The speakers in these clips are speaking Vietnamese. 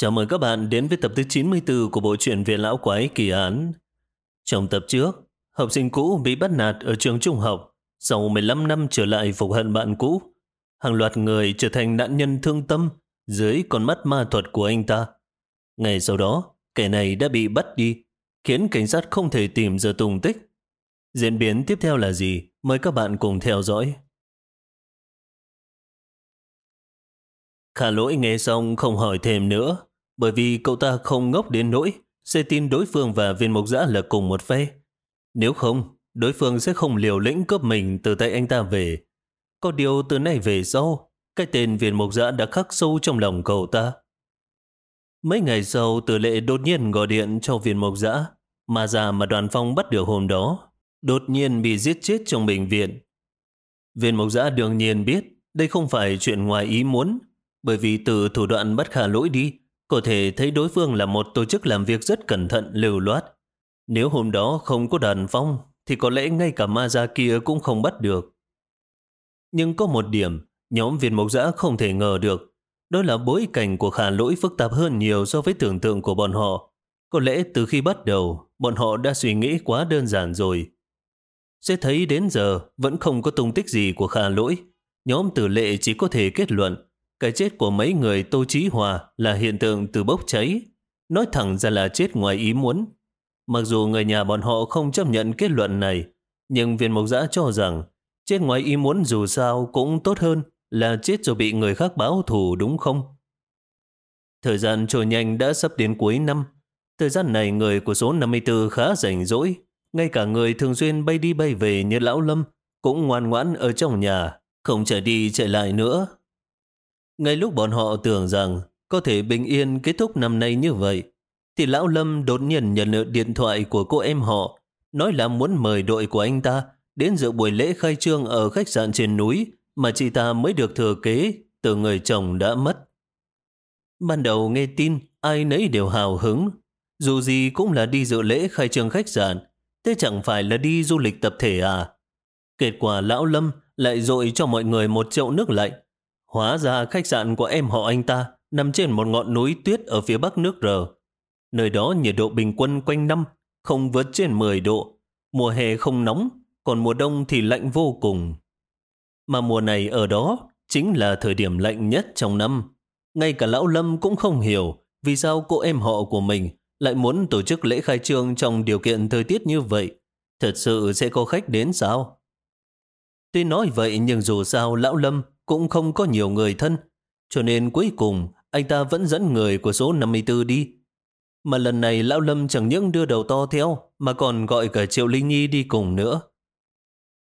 Chào mừng các bạn đến với tập thứ 94 của bộ truyện Viện Lão Quái Kỳ Án. Trong tập trước, học sinh cũ bị bắt nạt ở trường trung học, sau 15 năm trở lại phục hận bạn cũ. Hàng loạt người trở thành nạn nhân thương tâm dưới con mắt ma thuật của anh ta. Ngày sau đó, kẻ này đã bị bắt đi, khiến cảnh sát không thể tìm ra tung tích. Diễn biến tiếp theo là gì? Mời các bạn cùng theo dõi. Khả lỗi nghe xong không hỏi thêm nữa, bởi vì cậu ta không ngốc đến nỗi sẽ tin đối phương và viên mục giã là cùng một phe. Nếu không, đối phương sẽ không liều lĩnh cướp mình từ tay anh ta về. Có điều từ nay về sau, cái tên viên mục giã đã khắc sâu trong lòng cậu ta. Mấy ngày sau, tử lệ đột nhiên gọi điện cho viên mục giã, mà già mà đoàn phong bắt được hôm đó, đột nhiên bị giết chết trong bệnh viện. Viên mục giã đương nhiên biết đây không phải chuyện ngoài ý muốn, bởi vì từ thủ đoạn bắt khả lỗi đi, có thể thấy đối phương là một tổ chức làm việc rất cẩn thận, lưu loát. Nếu hôm đó không có đàn phong, thì có lẽ ngay cả ma gia kia cũng không bắt được. Nhưng có một điểm, nhóm viên mộc giã không thể ngờ được. Đó là bối cảnh của khả lỗi phức tạp hơn nhiều so với tưởng tượng của bọn họ. Có lẽ từ khi bắt đầu, bọn họ đã suy nghĩ quá đơn giản rồi. Sẽ thấy đến giờ vẫn không có tung tích gì của khả lỗi. Nhóm tử lệ chỉ có thể kết luận cái chết của mấy người Tô Chí Hòa là hiện tượng từ bốc cháy. Nói thẳng ra là chết ngoài ý muốn. Mặc dù người nhà bọn họ không chấp nhận kết luận này, nhưng viên mộc giã cho rằng chết ngoài ý muốn dù sao cũng tốt hơn là chết rồi bị người khác báo thù đúng không? Thời gian trôi nhanh đã sắp đến cuối năm. Thời gian này người của số 54 khá rảnh rỗi. Ngay cả người thường xuyên bay đi bay về như Lão Lâm cũng ngoan ngoãn ở trong nhà, không chạy đi chạy lại nữa. Ngay lúc bọn họ tưởng rằng có thể bình yên kết thúc năm nay như vậy, thì Lão Lâm đột nhiên nhận được điện thoại của cô em họ, nói là muốn mời đội của anh ta đến dự buổi lễ khai trương ở khách sạn trên núi mà chị ta mới được thừa kế từ người chồng đã mất. Ban đầu nghe tin, ai nấy đều hào hứng. Dù gì cũng là đi dự lễ khai trương khách sạn, thế chẳng phải là đi du lịch tập thể à? Kết quả Lão Lâm lại dội cho mọi người một chậu nước lạnh, Hóa ra khách sạn của em họ anh ta nằm trên một ngọn núi tuyết ở phía bắc nước R. Nơi đó nhiệt độ bình quân quanh năm không vượt trên 10 độ. Mùa hè không nóng, còn mùa đông thì lạnh vô cùng. Mà mùa này ở đó chính là thời điểm lạnh nhất trong năm. Ngay cả Lão Lâm cũng không hiểu vì sao cô em họ của mình lại muốn tổ chức lễ khai trương trong điều kiện thời tiết như vậy. Thật sự sẽ có khách đến sao? Tuy nói vậy nhưng dù sao Lão Lâm cũng không có nhiều người thân, cho nên cuối cùng anh ta vẫn dẫn người của số 54 đi. Mà lần này Lão Lâm chẳng những đưa đầu to theo, mà còn gọi cả Triệu Linh Nhi đi cùng nữa.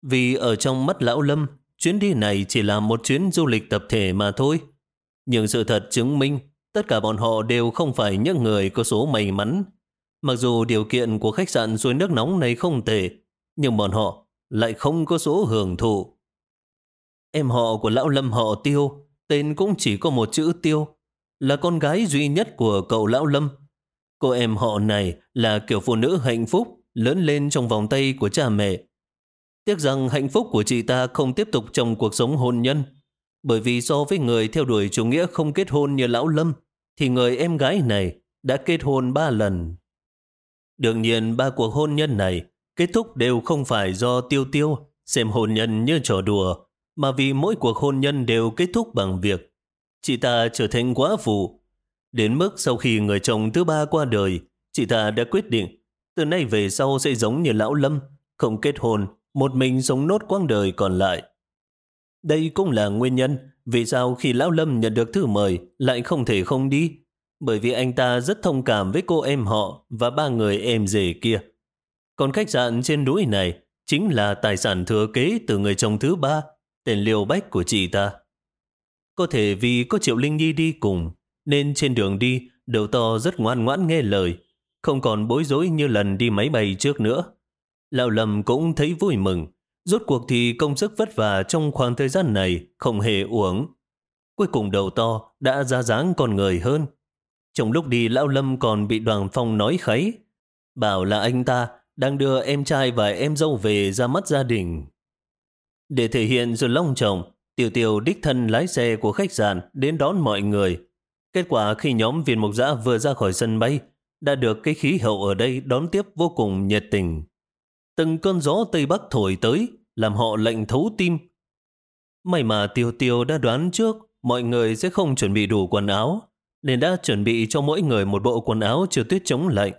Vì ở trong mắt Lão Lâm, chuyến đi này chỉ là một chuyến du lịch tập thể mà thôi. Nhưng sự thật chứng minh, tất cả bọn họ đều không phải những người có số may mắn. Mặc dù điều kiện của khách sạn suối nước nóng này không tệ, nhưng bọn họ lại không có số hưởng thụ. Em họ của lão Lâm họ Tiêu, tên cũng chỉ có một chữ Tiêu, là con gái duy nhất của cậu lão Lâm. Cô em họ này là kiểu phụ nữ hạnh phúc, lớn lên trong vòng tay của cha mẹ. Tiếc rằng hạnh phúc của chị ta không tiếp tục trong cuộc sống hôn nhân, bởi vì so với người theo đuổi chủ nghĩa không kết hôn như lão Lâm, thì người em gái này đã kết hôn ba lần. Đương nhiên ba cuộc hôn nhân này kết thúc đều không phải do tiêu tiêu xem hôn nhân như trò đùa, mà vì mỗi cuộc hôn nhân đều kết thúc bằng việc chị ta trở thành quá phụ. Đến mức sau khi người chồng thứ ba qua đời, chị ta đã quyết định từ nay về sau sẽ giống như lão Lâm, không kết hôn, một mình sống nốt quãng đời còn lại. Đây cũng là nguyên nhân vì sao khi lão Lâm nhận được thư mời lại không thể không đi, bởi vì anh ta rất thông cảm với cô em họ và ba người em rể kia. Còn khách sạn trên núi này chính là tài sản thừa kế từ người chồng thứ ba tên liều bách của chị ta. Có thể vì có Triệu Linh Nhi đi cùng, nên trên đường đi, đầu to rất ngoan ngoãn nghe lời, không còn bối rối như lần đi máy bay trước nữa. Lão Lâm cũng thấy vui mừng, rốt cuộc thì công sức vất vả trong khoảng thời gian này không hề uổng. Cuối cùng đầu to đã ra dáng con người hơn. Trong lúc đi Lão Lâm còn bị đoàn phong nói kháy, bảo là anh ta đang đưa em trai và em dâu về ra mắt gia đình. Để thể hiện sự long trọng, Tiểu Tiểu đích thân lái xe của khách sạn đến đón mọi người. Kết quả khi nhóm viên mục giã vừa ra khỏi sân bay, đã được cái khí hậu ở đây đón tiếp vô cùng nhiệt tình. Từng cơn gió Tây Bắc thổi tới, làm họ lạnh thấu tim. May mà Tiêu Tiêu đã đoán trước mọi người sẽ không chuẩn bị đủ quần áo, nên đã chuẩn bị cho mỗi người một bộ quần áo chưa tuyết chống lạnh.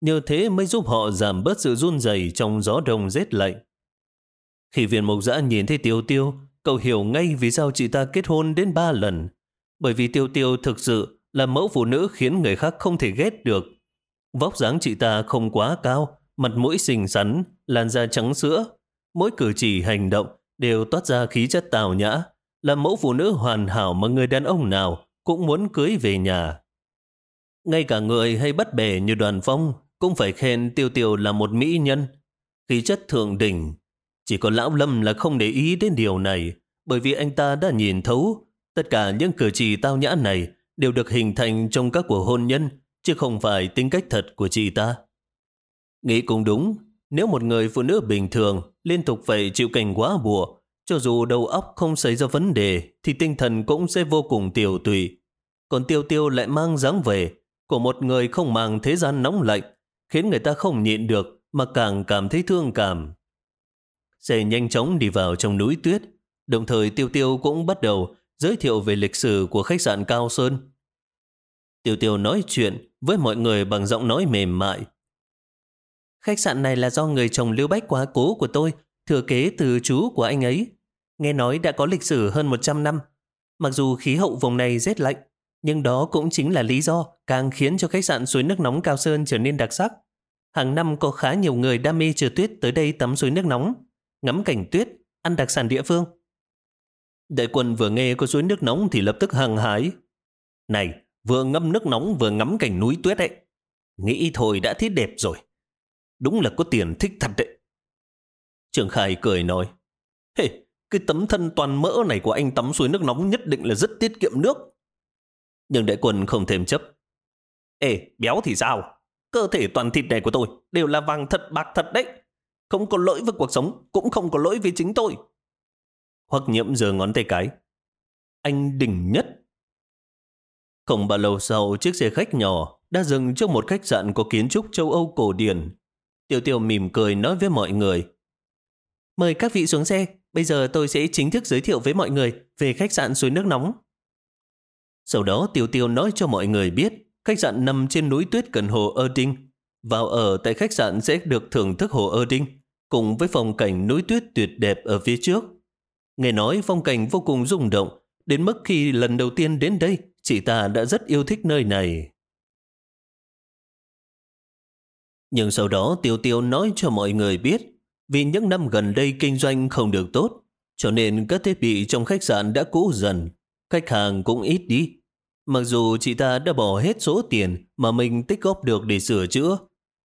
Nhờ thế mới giúp họ giảm bớt sự run rẩy trong gió đông rét lạnh. Khi viên Mộc giã nhìn thấy Tiêu Tiêu, cậu hiểu ngay vì sao chị ta kết hôn đến ba lần. Bởi vì Tiêu Tiêu thực sự là mẫu phụ nữ khiến người khác không thể ghét được. Vóc dáng chị ta không quá cao, mặt mũi xinh xắn, làn da trắng sữa. Mỗi cử chỉ hành động đều toát ra khí chất tào nhã, là mẫu phụ nữ hoàn hảo mà người đàn ông nào cũng muốn cưới về nhà. Ngay cả người hay bắt bè như đoàn phong cũng phải khen Tiêu Tiêu là một mỹ nhân. Khí chất thượng đỉnh. Chỉ có Lão Lâm là không để ý đến điều này, bởi vì anh ta đã nhìn thấu tất cả những cử chỉ tao nhã này đều được hình thành trong các cuộc hôn nhân, chứ không phải tính cách thật của chị ta. Nghĩ cũng đúng, nếu một người phụ nữ bình thường liên tục phải chịu cảnh quá bùa, cho dù đầu óc không xảy ra vấn đề, thì tinh thần cũng sẽ vô cùng tiểu tùy. Còn tiêu tiêu lại mang dáng về của một người không mang thế gian nóng lạnh, khiến người ta không nhịn được mà càng cảm thấy thương cảm sẽ nhanh chóng đi vào trong núi tuyết, đồng thời tiêu tiêu cũng bắt đầu giới thiệu về lịch sử của khách sạn Cao Sơn. Tiêu tiêu nói chuyện với mọi người bằng giọng nói mềm mại. Khách sạn này là do người chồng Lưu Bách quá cố của tôi, thừa kế từ chú của anh ấy. Nghe nói đã có lịch sử hơn 100 năm. Mặc dù khí hậu vùng này rét lạnh, nhưng đó cũng chính là lý do càng khiến cho khách sạn suối nước nóng Cao Sơn trở nên đặc sắc. Hàng năm có khá nhiều người đam mê trượt tuyết tới đây tắm suối nước nóng, ngắm cảnh tuyết, ăn đặc sản địa phương. Đại quân vừa nghe có suối nước nóng thì lập tức hăng hái. Này, vừa ngâm nước nóng vừa ngắm cảnh núi tuyết ấy. Nghĩ thôi đã thấy đẹp rồi. Đúng là có tiền thích thật đấy. Trường Khai cười nói. Hey, cái tấm thân toàn mỡ này của anh tắm suối nước nóng nhất định là rất tiết kiệm nước. Nhưng đại quân không thèm chấp. Ê, béo thì sao? Cơ thể toàn thịt này của tôi đều là vàng thật bạc thật đấy. Không có lỗi với cuộc sống, cũng không có lỗi với chính tôi. hoặc nhiễm giờ ngón tay cái. Anh đỉnh nhất. Không bao lâu sau, chiếc xe khách nhỏ đã dừng trước một khách sạn có kiến trúc châu Âu cổ điển. Tiêu tiêu mỉm cười nói với mọi người. Mời các vị xuống xe, bây giờ tôi sẽ chính thức giới thiệu với mọi người về khách sạn suối nước nóng. Sau đó Tiêu Tiêu nói cho mọi người biết khách sạn nằm trên núi tuyết gần hồ Erding. Vào ở tại khách sạn sẽ được thưởng thức hồ Erding cùng với phong cảnh núi tuyết tuyệt đẹp ở phía trước. Nghe nói phong cảnh vô cùng rung động, đến mức khi lần đầu tiên đến đây, chị ta đã rất yêu thích nơi này. Nhưng sau đó Tiêu Tiêu nói cho mọi người biết, vì những năm gần đây kinh doanh không được tốt, cho nên các thiết bị trong khách sạn đã cũ dần, khách hàng cũng ít đi. Mặc dù chị ta đã bỏ hết số tiền mà mình tích góp được để sửa chữa,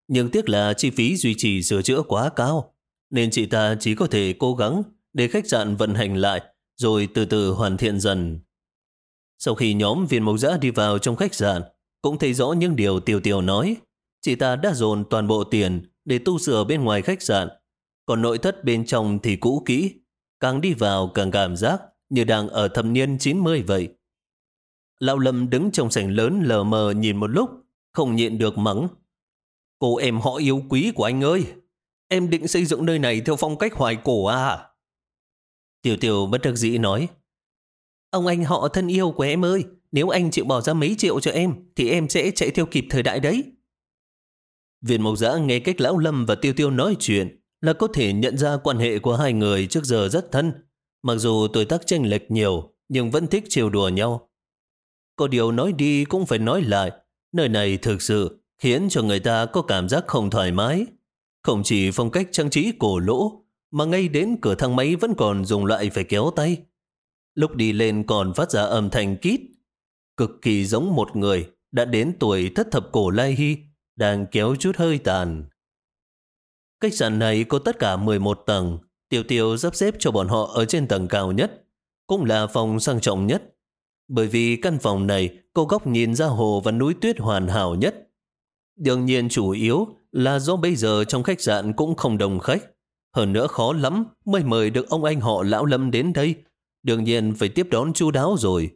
nhưng tiếc là chi phí duy trì sửa chữa quá cao, nên chị ta chỉ có thể cố gắng để khách sạn vận hành lại, rồi từ từ hoàn thiện dần. Sau khi nhóm viên mộc giã đi vào trong khách sạn, cũng thấy rõ những điều Tiểu Tiểu nói. Chị ta đã dồn toàn bộ tiền để tu sửa bên ngoài khách sạn, còn nội thất bên trong thì cũ kỹ. Càng đi vào càng cảm giác như đang ở thập niên 90 vậy. Lão Lâm đứng trong sảnh lớn lờ mờ nhìn một lúc, không nhịn được mắng. Cô em họ yêu quý của anh ơi, em định xây dựng nơi này theo phong cách hoài cổ à? Tiểu tiểu bất đắc dĩ nói. Ông anh họ thân yêu của em ơi, nếu anh chịu bỏ ra mấy triệu cho em, thì em sẽ chạy theo kịp thời đại đấy. Viên Mộc Giã nghe cách Lão Lâm và Tiêu Tiêu nói chuyện là có thể nhận ra quan hệ của hai người trước giờ rất thân. Mặc dù tuổi tác chênh lệch nhiều, nhưng vẫn thích chiều đùa nhau. Có điều nói đi cũng phải nói lại, nơi này thực sự khiến cho người ta có cảm giác không thoải mái. Không chỉ phong cách trang trí cổ lỗ, mà ngay đến cửa thang máy vẫn còn dùng loại phải kéo tay. Lúc đi lên còn phát ra âm thanh kít, cực kỳ giống một người đã đến tuổi thất thập cổ lai hy, đang kéo chút hơi tàn. Khách sạn này có tất cả 11 tầng, Tiêu Tiêu sắp xếp cho bọn họ ở trên tầng cao nhất, cũng là phòng sang trọng nhất. Bởi vì căn phòng này có góc nhìn ra hồ và núi tuyết hoàn hảo nhất. Đương nhiên chủ yếu là do bây giờ trong khách sạn cũng không đồng khách. Hơn nữa khó lắm mới mời được ông anh họ Lão Lâm đến đây. Đương nhiên phải tiếp đón chu đáo rồi.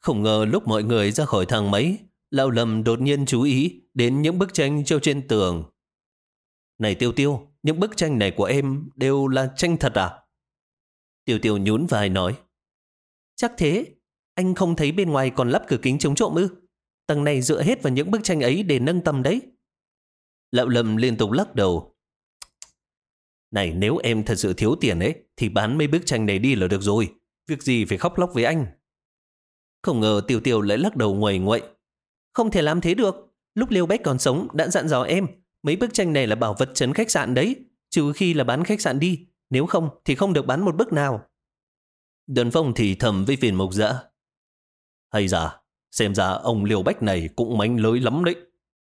Không ngờ lúc mọi người ra khỏi thang máy, Lão Lâm đột nhiên chú ý đến những bức tranh treo trên tường. Này Tiêu Tiêu, những bức tranh này của em đều là tranh thật à? Tiêu Tiêu nhún vai nói. Chắc thế, anh không thấy bên ngoài còn lắp cửa kính chống trộm ư? Tầng này dựa hết vào những bức tranh ấy để nâng tầm đấy. Lão Lâm liên tục lắc đầu. Này nếu em thật sự thiếu tiền ấy, thì bán mấy bức tranh này đi là được rồi. Việc gì phải khóc lóc với anh? Không ngờ Tiêu Tiêu lại lắc đầu ngoài ngoậy. Không thể làm thế được. Lúc Liêu Bách còn sống đã dặn dò em. Mấy bức tranh này là bảo vật trấn khách sạn đấy. Trừ khi là bán khách sạn đi. Nếu không thì không được bán một bức nào. Đơn phong thì thầm với phiền mộc dã. Hay giả, xem ra ông Liêu Bách này cũng mánh lới lắm đấy.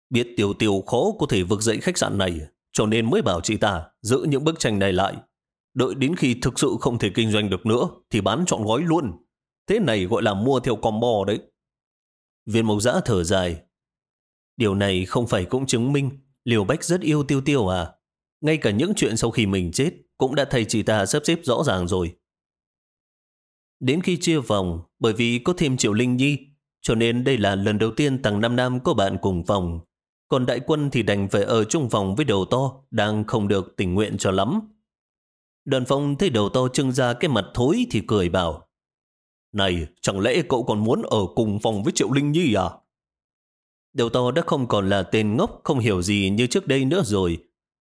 Biết Tiêu Tiêu khó có thể vực dậy khách sạn này, cho nên mới bảo chị ta giữ những bức tranh này lại. Đợi đến khi thực sự không thể kinh doanh được nữa thì bán trọn gói luôn. Thế này gọi là mua theo combo đấy. Viên mộc giã thở dài. Điều này không phải cũng chứng minh Liều Bách rất yêu tiêu tiêu à. Ngay cả những chuyện sau khi mình chết cũng đã thầy chị ta sắp xếp rõ ràng rồi. Đến khi chia phòng, bởi vì có thêm Triệu Linh Nhi, cho nên đây là lần đầu tiên tầng nam nam có bạn cùng phòng. Còn đại quân thì đành phải ở chung vòng với đầu to, đang không được tình nguyện cho lắm. Đoàn phong thấy đầu to trưng ra cái mặt thối thì cười bảo. Này, chẳng lẽ cậu còn muốn ở cùng phòng với Triệu Linh Nhi à? Đầu to đã không còn là tên ngốc không hiểu gì như trước đây nữa rồi.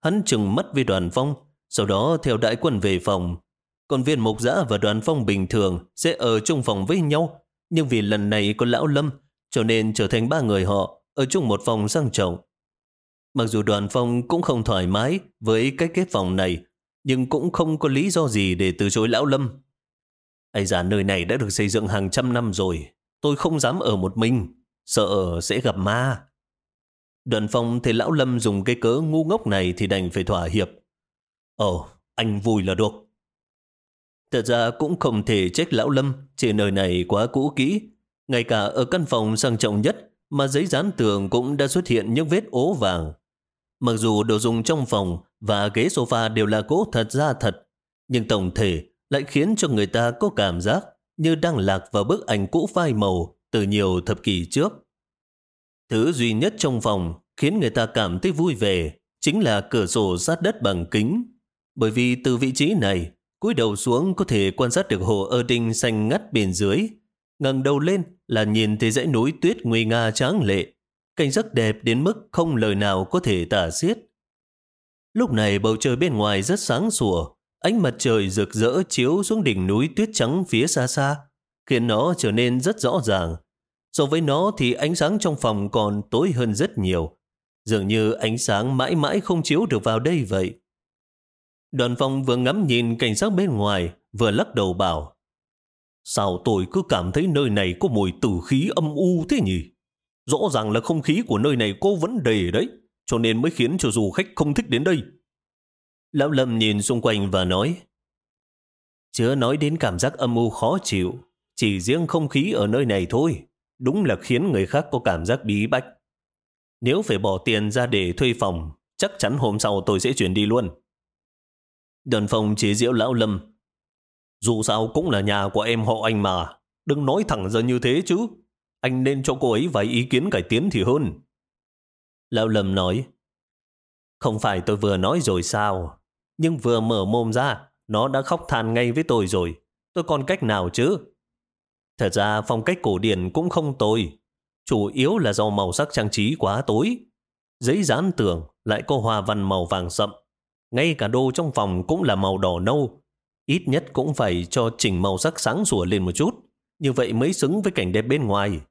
Hắn chừng mắt với đoàn phong, sau đó theo đại quân về phòng. Còn viên mục giã và đoàn phong bình thường sẽ ở chung phòng với nhau. Nhưng vì lần này có lão lâm, cho nên trở thành ba người họ ở chung một phòng sang trọng. Mặc dù đoàn phong cũng không thoải mái với cái kết phòng này, nhưng cũng không có lý do gì để từ chối lão lâm. Ây da nơi này đã được xây dựng hàng trăm năm rồi, tôi không dám ở một mình, sợ sẽ gặp ma. Đoàn phong thấy lão lâm dùng cái cớ ngu ngốc này thì đành phải thỏa hiệp. Ồ, anh vui là được. Thật ra cũng không thể trách lão lâm, trên nơi này quá cũ kỹ. Ngay cả ở căn phòng sang trọng nhất mà giấy dán tường cũng đã xuất hiện những vết ố vàng. Mặc dù đồ dùng trong phòng và ghế sofa đều là gỗ thật ra thật, nhưng tổng thể lại khiến cho người ta có cảm giác như đang lạc vào bức ảnh cũ phai màu từ nhiều thập kỷ trước. Thứ duy nhất trong phòng khiến người ta cảm thấy vui vẻ chính là cửa sổ sát đất bằng kính. Bởi vì từ vị trí này, cúi đầu xuống có thể quan sát được hồ ơ đinh xanh ngắt bên dưới ngẩng đầu lên là nhìn thấy dãy núi tuyết nguy nga tráng lệ. Cảnh rất đẹp đến mức không lời nào có thể tả xiết. Lúc này bầu trời bên ngoài rất sáng sủa, ánh mặt trời rực rỡ chiếu xuống đỉnh núi tuyết trắng phía xa xa, khiến nó trở nên rất rõ ràng. So với nó thì ánh sáng trong phòng còn tối hơn rất nhiều, dường như ánh sáng mãi mãi không chiếu được vào đây vậy. Đoàn phong vừa ngắm nhìn cảnh sát bên ngoài, vừa lắc đầu bảo Sao tôi cứ cảm thấy nơi này có mùi tử khí âm u thế nhỉ? Rõ ràng là không khí của nơi này có vấn đề đấy cho nên mới khiến cho du khách không thích đến đây. Lão Lâm nhìn xung quanh và nói, Chưa nói đến cảm giác âm u khó chịu, chỉ riêng không khí ở nơi này thôi, đúng là khiến người khác có cảm giác bí bách. Nếu phải bỏ tiền ra để thuê phòng, chắc chắn hôm sau tôi sẽ chuyển đi luôn. Đơn phòng chế diễu Lão Lâm, dù sao cũng là nhà của em họ anh mà, đừng nói thẳng ra như thế chứ. Anh nên cho cô ấy vài ý kiến cải tiến thì hơn. Lão Lâm nói, không phải tôi vừa nói rồi sao, nhưng vừa mở mồm ra, nó đã khóc than ngay với tôi rồi. Tôi còn cách nào chứ? Thật ra phong cách cổ điển cũng không tồi. Chủ yếu là do màu sắc trang trí quá tối. Giấy dán tường lại có hoa văn màu vàng sậm. Ngay cả đồ trong phòng cũng là màu đỏ nâu. Ít nhất cũng phải cho chỉnh màu sắc sáng sủa lên một chút. Như vậy mới xứng với cảnh đẹp bên ngoài.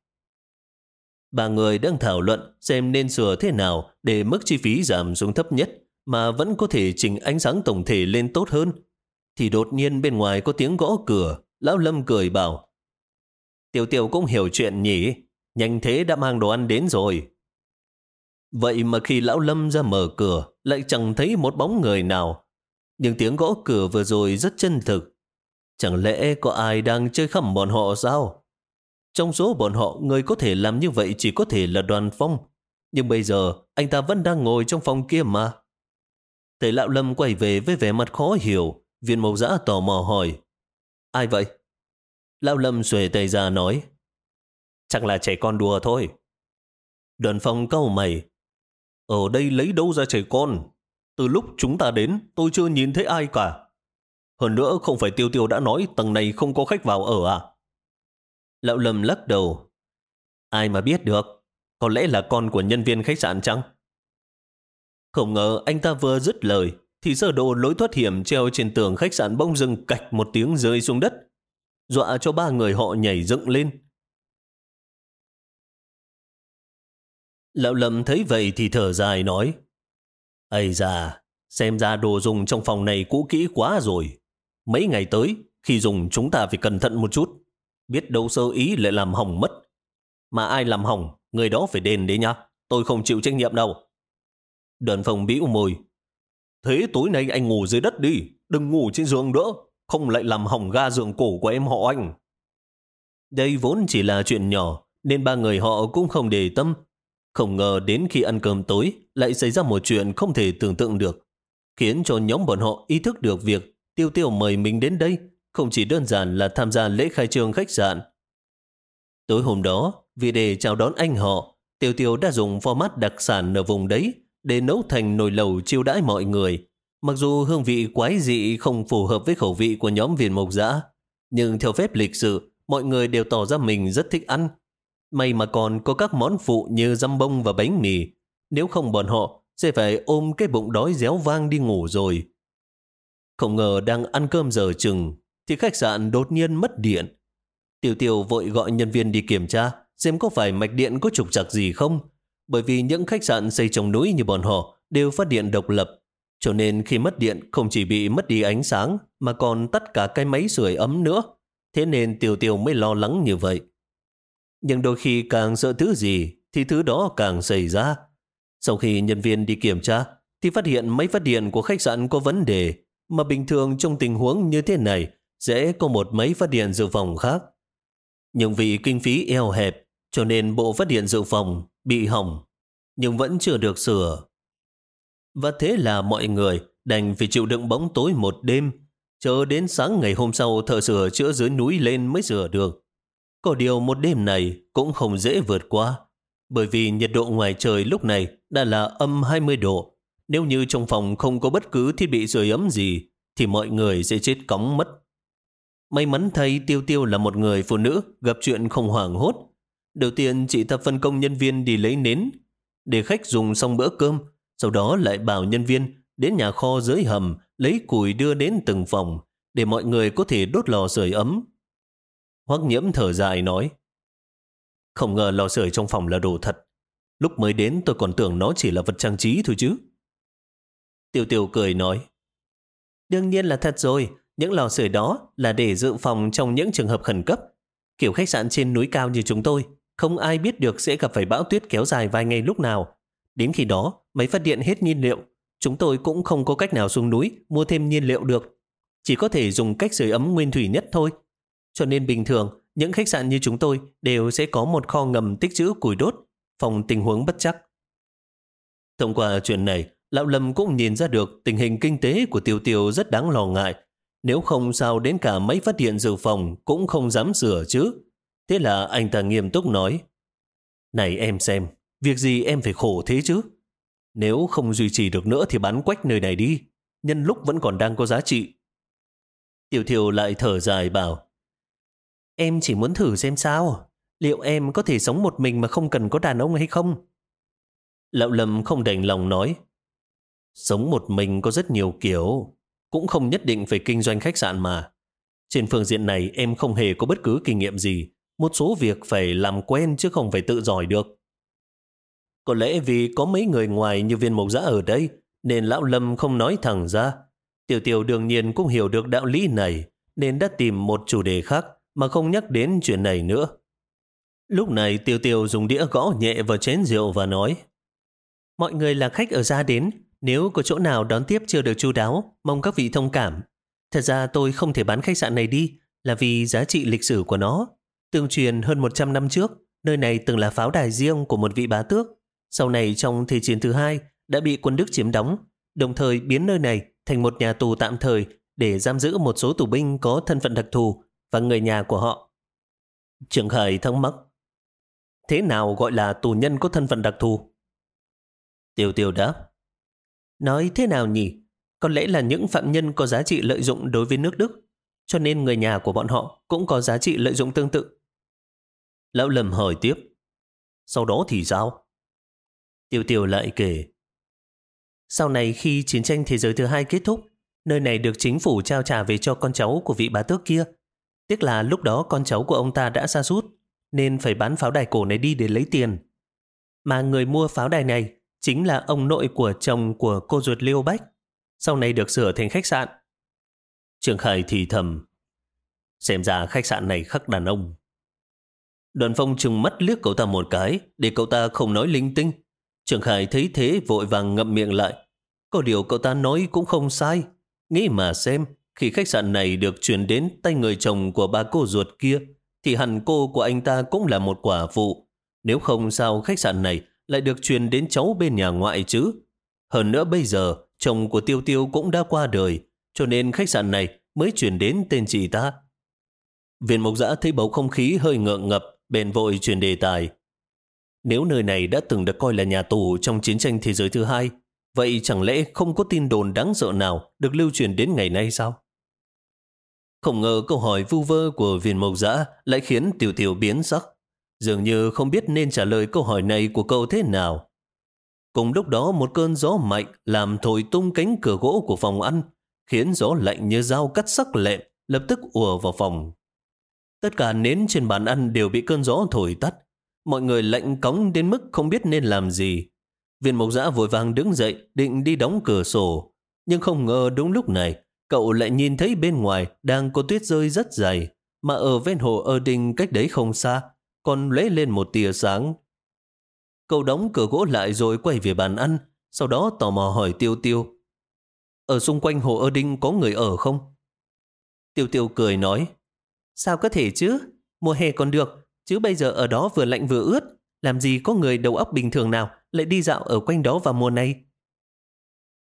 Ba người đang thảo luận xem nên sửa thế nào để mức chi phí giảm xuống thấp nhất mà vẫn có thể chỉnh ánh sáng tổng thể lên tốt hơn. Thì đột nhiên bên ngoài có tiếng gõ cửa, Lão Lâm cười bảo Tiểu tiểu cũng hiểu chuyện nhỉ, nhanh thế đã mang đồ ăn đến rồi. Vậy mà khi Lão Lâm ra mở cửa, lại chẳng thấy một bóng người nào. Nhưng tiếng gõ cửa vừa rồi rất chân thực. Chẳng lẽ có ai đang chơi khăm bọn họ sao? Trong số bọn họ, người có thể làm như vậy chỉ có thể là đoàn phong. Nhưng bây giờ, anh ta vẫn đang ngồi trong phòng kia mà. Thầy Lão Lâm quay về với vẻ mặt khó hiểu. Viên mộc giã tò mò hỏi. Ai vậy? Lão Lâm xuề tay ra nói. Chắc là trẻ con đùa thôi. Đoàn phong câu mày. Ở đây lấy đâu ra trẻ con? Từ lúc chúng ta đến, tôi chưa nhìn thấy ai cả. Hơn nữa không phải tiêu tiêu đã nói tầng này không có khách vào ở à? Lão Lâm lắc đầu. Ai mà biết được, có lẽ là con của nhân viên khách sạn chăng? Không ngờ anh ta vừa dứt lời, thì sơ đồ lối thoát hiểm treo trên tường khách sạn bông rừng cạch một tiếng rơi xuống đất, dọa cho ba người họ nhảy dựng lên. Lão Lâm thấy vậy thì thở dài nói, Ây da, xem ra đồ dùng trong phòng này cũ kỹ quá rồi. Mấy ngày tới, khi dùng chúng ta phải cẩn thận một chút. Biết đâu sơ ý lại làm hỏng mất. Mà ai làm hỏng, người đó phải đền đấy nhá. Tôi không chịu trách nhiệm đâu. Đoàn phòng bĩu môi. Thế tối nay anh ngủ dưới đất đi, đừng ngủ trên giường nữa, không lại làm hỏng ga giường cổ của em họ anh. Đây vốn chỉ là chuyện nhỏ, nên ba người họ cũng không để tâm. Không ngờ đến khi ăn cơm tối lại xảy ra một chuyện không thể tưởng tượng được, khiến cho nhóm bọn họ ý thức được việc Tiêu Tiêu mời mình đến đây không chỉ đơn giản là tham gia lễ khai trương khách sạn. Tối hôm đó, vì để chào đón anh họ, Tiêu Tiêu đã dùng format đặc sản ở vùng đấy để nấu thành nồi lẩu chiêu đãi mọi người. Mặc dù hương vị quái dị không phù hợp với khẩu vị của nhóm viên mộc dã, nhưng theo phép lịch sự, mọi người đều tỏ ra mình rất thích ăn. May mà còn có các món phụ như dăm bông và bánh mì. Nếu không bọn họ sẽ phải ôm cái bụng đói réo vang đi ngủ rồi. Không ngờ đang ăn cơm giờ chừng, thì khách sạn đột nhiên mất điện. Tiểu tiểu vội gọi nhân viên đi kiểm tra xem có phải mạch điện có trục trặc gì không. Bởi vì những khách sạn xây trong núi như bọn họ đều phát điện độc lập. Cho nên khi mất điện không chỉ bị mất đi ánh sáng mà còn tất cả cái máy sưởi ấm nữa. Thế nên tiểu tiểu mới lo lắng như vậy. Nhưng đôi khi càng sợ thứ gì thì thứ đó càng xảy ra. Sau khi nhân viên đi kiểm tra, thì phát hiện máy phát điện của khách sạn có vấn đề, mà bình thường trong tình huống như thế này sẽ có một máy phát điện dự phòng khác. Nhưng vì kinh phí eo hẹp, cho nên bộ phát điện dự phòng bị hỏng, nhưng vẫn chưa được sửa. Và thế là mọi người đành phải chịu đựng bóng tối một đêm, chờ đến sáng ngày hôm sau thợ sửa chữa dưới núi lên mới sửa được. Có điều một đêm này cũng không dễ vượt qua bởi vì nhiệt độ ngoài trời lúc này đã là âm 20 độ nếu như trong phòng không có bất cứ thiết bị sưởi ấm gì, thì mọi người sẽ chết cóng mất. May mắn thay Tiêu Tiêu là một người phụ nữ gặp chuyện không hoảng hốt. Đầu tiên chị ta phân công nhân viên đi lấy nến để khách dùng xong bữa cơm, sau đó lại bảo nhân viên đến nhà kho dưới hầm lấy củi đưa đến từng phòng để mọi người có thể đốt lò sưởi ấm. Hoắc nhiễm thở dài nói Không ngờ lò sưởi trong phòng là đồ thật. Lúc mới đến tôi còn tưởng nó chỉ là vật trang trí thôi chứ. Tiểu tiểu cười nói. Đương nhiên là thật rồi, những lò sưởi đó là để dự phòng trong những trường hợp khẩn cấp. Kiểu khách sạn trên núi cao như chúng tôi, không ai biết được sẽ gặp phải bão tuyết kéo dài vài ngày lúc nào. Đến khi đó, máy phát điện hết nhiên liệu, chúng tôi cũng không có cách nào xuống núi mua thêm nhiên liệu được. Chỉ có thể dùng cách sưởi ấm nguyên thủy nhất thôi. Cho nên bình thường, những khách sạn như chúng tôi đều sẽ có một kho ngầm tích trữ củi đốt, phòng tình huống bất chắc. Thông qua chuyện này, Lão Lâm cũng nhìn ra được tình hình kinh tế của Tiêu Tiêu rất đáng lo ngại. Nếu không sao đến cả máy phát điện dự phòng cũng không dám sửa chứ. Thế là anh ta nghiêm túc nói. Này em xem, việc gì em phải khổ thế chứ? Nếu không duy trì được nữa thì bán quách nơi này đi. Nhân lúc vẫn còn đang có giá trị. Tiểu Thiều lại thở dài bảo. Em chỉ muốn thử xem sao. Liệu em có thể sống một mình mà không cần có đàn ông hay không? Lão Lâm không đành lòng nói. Sống một mình có rất nhiều kiểu, cũng không nhất định phải kinh doanh khách sạn mà. Trên phương diện này em không hề có bất cứ kinh nghiệm gì, một số việc phải làm quen chứ không phải tự giỏi được. Có lẽ vì có mấy người ngoài như viên mộc giã ở đây, nên lão Lâm không nói thẳng ra. Tiểu tiểu đương nhiên cũng hiểu được đạo lý này, nên đã tìm một chủ đề khác mà không nhắc đến chuyện này nữa. Lúc này Tiêu Tiêu dùng đĩa gõ nhẹ vào chén rượu và nói Mọi người là khách ở gia đến, nếu có chỗ nào đón tiếp chưa được chu đáo, mong các vị thông cảm. Thật ra tôi không thể bán khách sạn này đi là vì giá trị lịch sử của nó. Tương truyền hơn 100 năm trước, nơi này từng là pháo đài riêng của một vị bá tước. Sau này trong Thế chiến thứ hai đã bị quân Đức chiếm đóng, đồng thời biến nơi này thành một nhà tù tạm thời để giam giữ một số tù binh có thân phận đặc thù và người nhà của họ. Trường Khởi thắc mắc. thế nào gọi là tù nhân có thân phận đặc thù? tiểu tiểu đáp. Nói thế nào nhỉ? Có lẽ là những phạm nhân có giá trị lợi dụng đối với nước Đức, cho nên người nhà của bọn họ cũng có giá trị lợi dụng tương tự. Lão Lâm hỏi tiếp. Sau đó thì sao? tiểu tiểu lại kể. Sau này khi chiến tranh thế giới thứ hai kết thúc, nơi này được chính phủ trao trả về cho con cháu của vị bá tước kia. Tiếc là lúc đó con cháu của ông ta đã xa sút nên phải bán pháo đài cổ này đi để lấy tiền. Mà người mua pháo đài này chính là ông nội của chồng của cô ruột Liêu Bách, sau này được sửa thành khách sạn. Trường Khải thì thầm, xem ra khách sạn này khắc đàn ông. Đoàn phong trừng mắt liếc cậu ta một cái để cậu ta không nói linh tinh. Trường Khải thấy thế vội vàng ngậm miệng lại. Có điều cậu ta nói cũng không sai. Nghĩ mà xem, khi khách sạn này được chuyển đến tay người chồng của ba cô ruột kia, thì hẳn cô của anh ta cũng là một quả phụ. Nếu không sao khách sạn này lại được truyền đến cháu bên nhà ngoại chứ. Hơn nữa bây giờ, chồng của Tiêu Tiêu cũng đã qua đời, cho nên khách sạn này mới chuyển đến tên chị ta. Viên mộc giã thấy bầu không khí hơi ngượng ngập, bèn vội chuyển đề tài. Nếu nơi này đã từng được coi là nhà tù trong chiến tranh thế giới thứ hai, vậy chẳng lẽ không có tin đồn đáng sợ nào được lưu truyền đến ngày nay sao? Không ngờ câu hỏi vu vơ của viên mộc giã lại khiến tiểu tiểu biến sắc. Dường như không biết nên trả lời câu hỏi này của cậu thế nào. Cùng lúc đó một cơn gió mạnh làm thổi tung cánh cửa gỗ của phòng ăn, khiến gió lạnh như dao cắt sắc lẹm lập tức ùa vào phòng. Tất cả nến trên bàn ăn đều bị cơn gió thổi tắt. Mọi người lạnh cống đến mức không biết nên làm gì. Viên mộc giã vội vàng đứng dậy định đi đóng cửa sổ. Nhưng không ngờ đúng lúc này, cậu lại nhìn thấy bên ngoài đang có tuyết rơi rất dày. Mà ở ven hồ ơ đình cách đấy không xa, còn lấy lên một tia sáng. Cậu đóng cửa gỗ lại rồi quay về bàn ăn, sau đó tò mò hỏi Tiêu Tiêu. Ở xung quanh hồ ơ đình có người ở không? Tiêu Tiêu cười nói, sao có thể chứ? Mùa hè còn được, chứ bây giờ ở đó vừa lạnh vừa ướt. Làm gì có người đầu óc bình thường nào lại đi dạo ở quanh đó vào mùa này?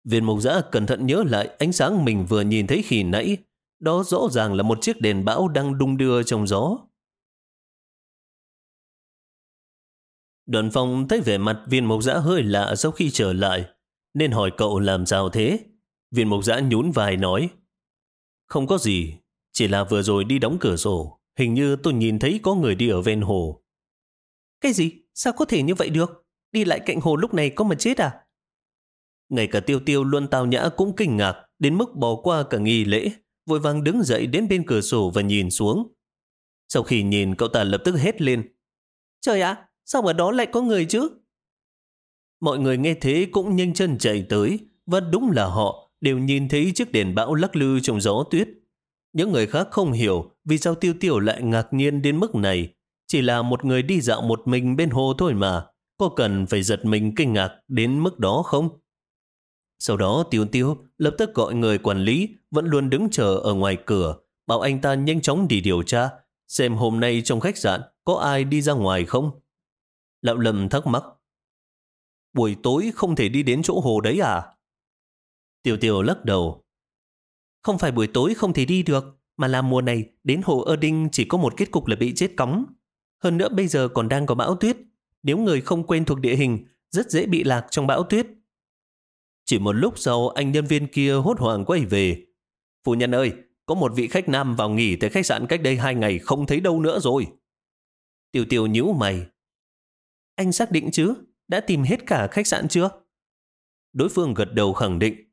Viên mục giã cẩn thận nhớ lại ánh sáng mình vừa nhìn thấy khi nãy. Đó rõ ràng là một chiếc đèn bão đang đung đưa trong gió. Đoàn phong thấy vẻ mặt viên mộc giã hơi lạ sau khi trở lại, nên hỏi cậu làm sao thế. Viên mộc giã nhún vai nói, không có gì, chỉ là vừa rồi đi đóng cửa sổ, hình như tôi nhìn thấy có người đi ở ven hồ. Cái gì? Sao có thể như vậy được? Đi lại cạnh hồ lúc này có mà chết à? Ngay cả tiêu tiêu luôn tào nhã cũng kinh ngạc, đến mức bỏ qua cả nghi lễ, vội vàng đứng dậy đến bên cửa sổ và nhìn xuống. Sau khi nhìn cậu ta lập tức hét lên. Trời ạ, Sao ở đó lại có người chứ? Mọi người nghe thế cũng nhanh chân chạy tới, và đúng là họ đều nhìn thấy chiếc đèn bão lắc lư trong gió tuyết. Những người khác không hiểu vì sao tiêu tiêu lại ngạc nhiên đến mức này. Chỉ là một người đi dạo một mình bên hồ thôi mà. Có cần phải giật mình kinh ngạc đến mức đó không? Sau đó tiêu tiêu lập tức gọi người quản lý vẫn luôn đứng chờ ở ngoài cửa, bảo anh ta nhanh chóng đi điều tra, xem hôm nay trong khách sạn có ai đi ra ngoài không. Lão Lâm thắc mắc. Buổi tối không thể đi đến chỗ hồ đấy à? Tiểu tiểu lắc đầu. Không phải buổi tối không thể đi được, mà là mùa này đến hồ Ơ Đinh chỉ có một kết cục là bị chết cóng. Hơn nữa bây giờ còn đang có bão tuyết. Nếu người không quen thuộc địa hình, rất dễ bị lạc trong bão tuyết. Chỉ một lúc sau, anh nhân viên kia hốt hoảng quay về. Phu nhân ơi, có một vị khách nam vào nghỉ tại khách sạn cách đây hai ngày không thấy đâu nữa rồi. Tiểu tiểu nhíu mày, anh xác định chứ? Đã tìm hết cả khách sạn chưa? Đối phương gật đầu khẳng định.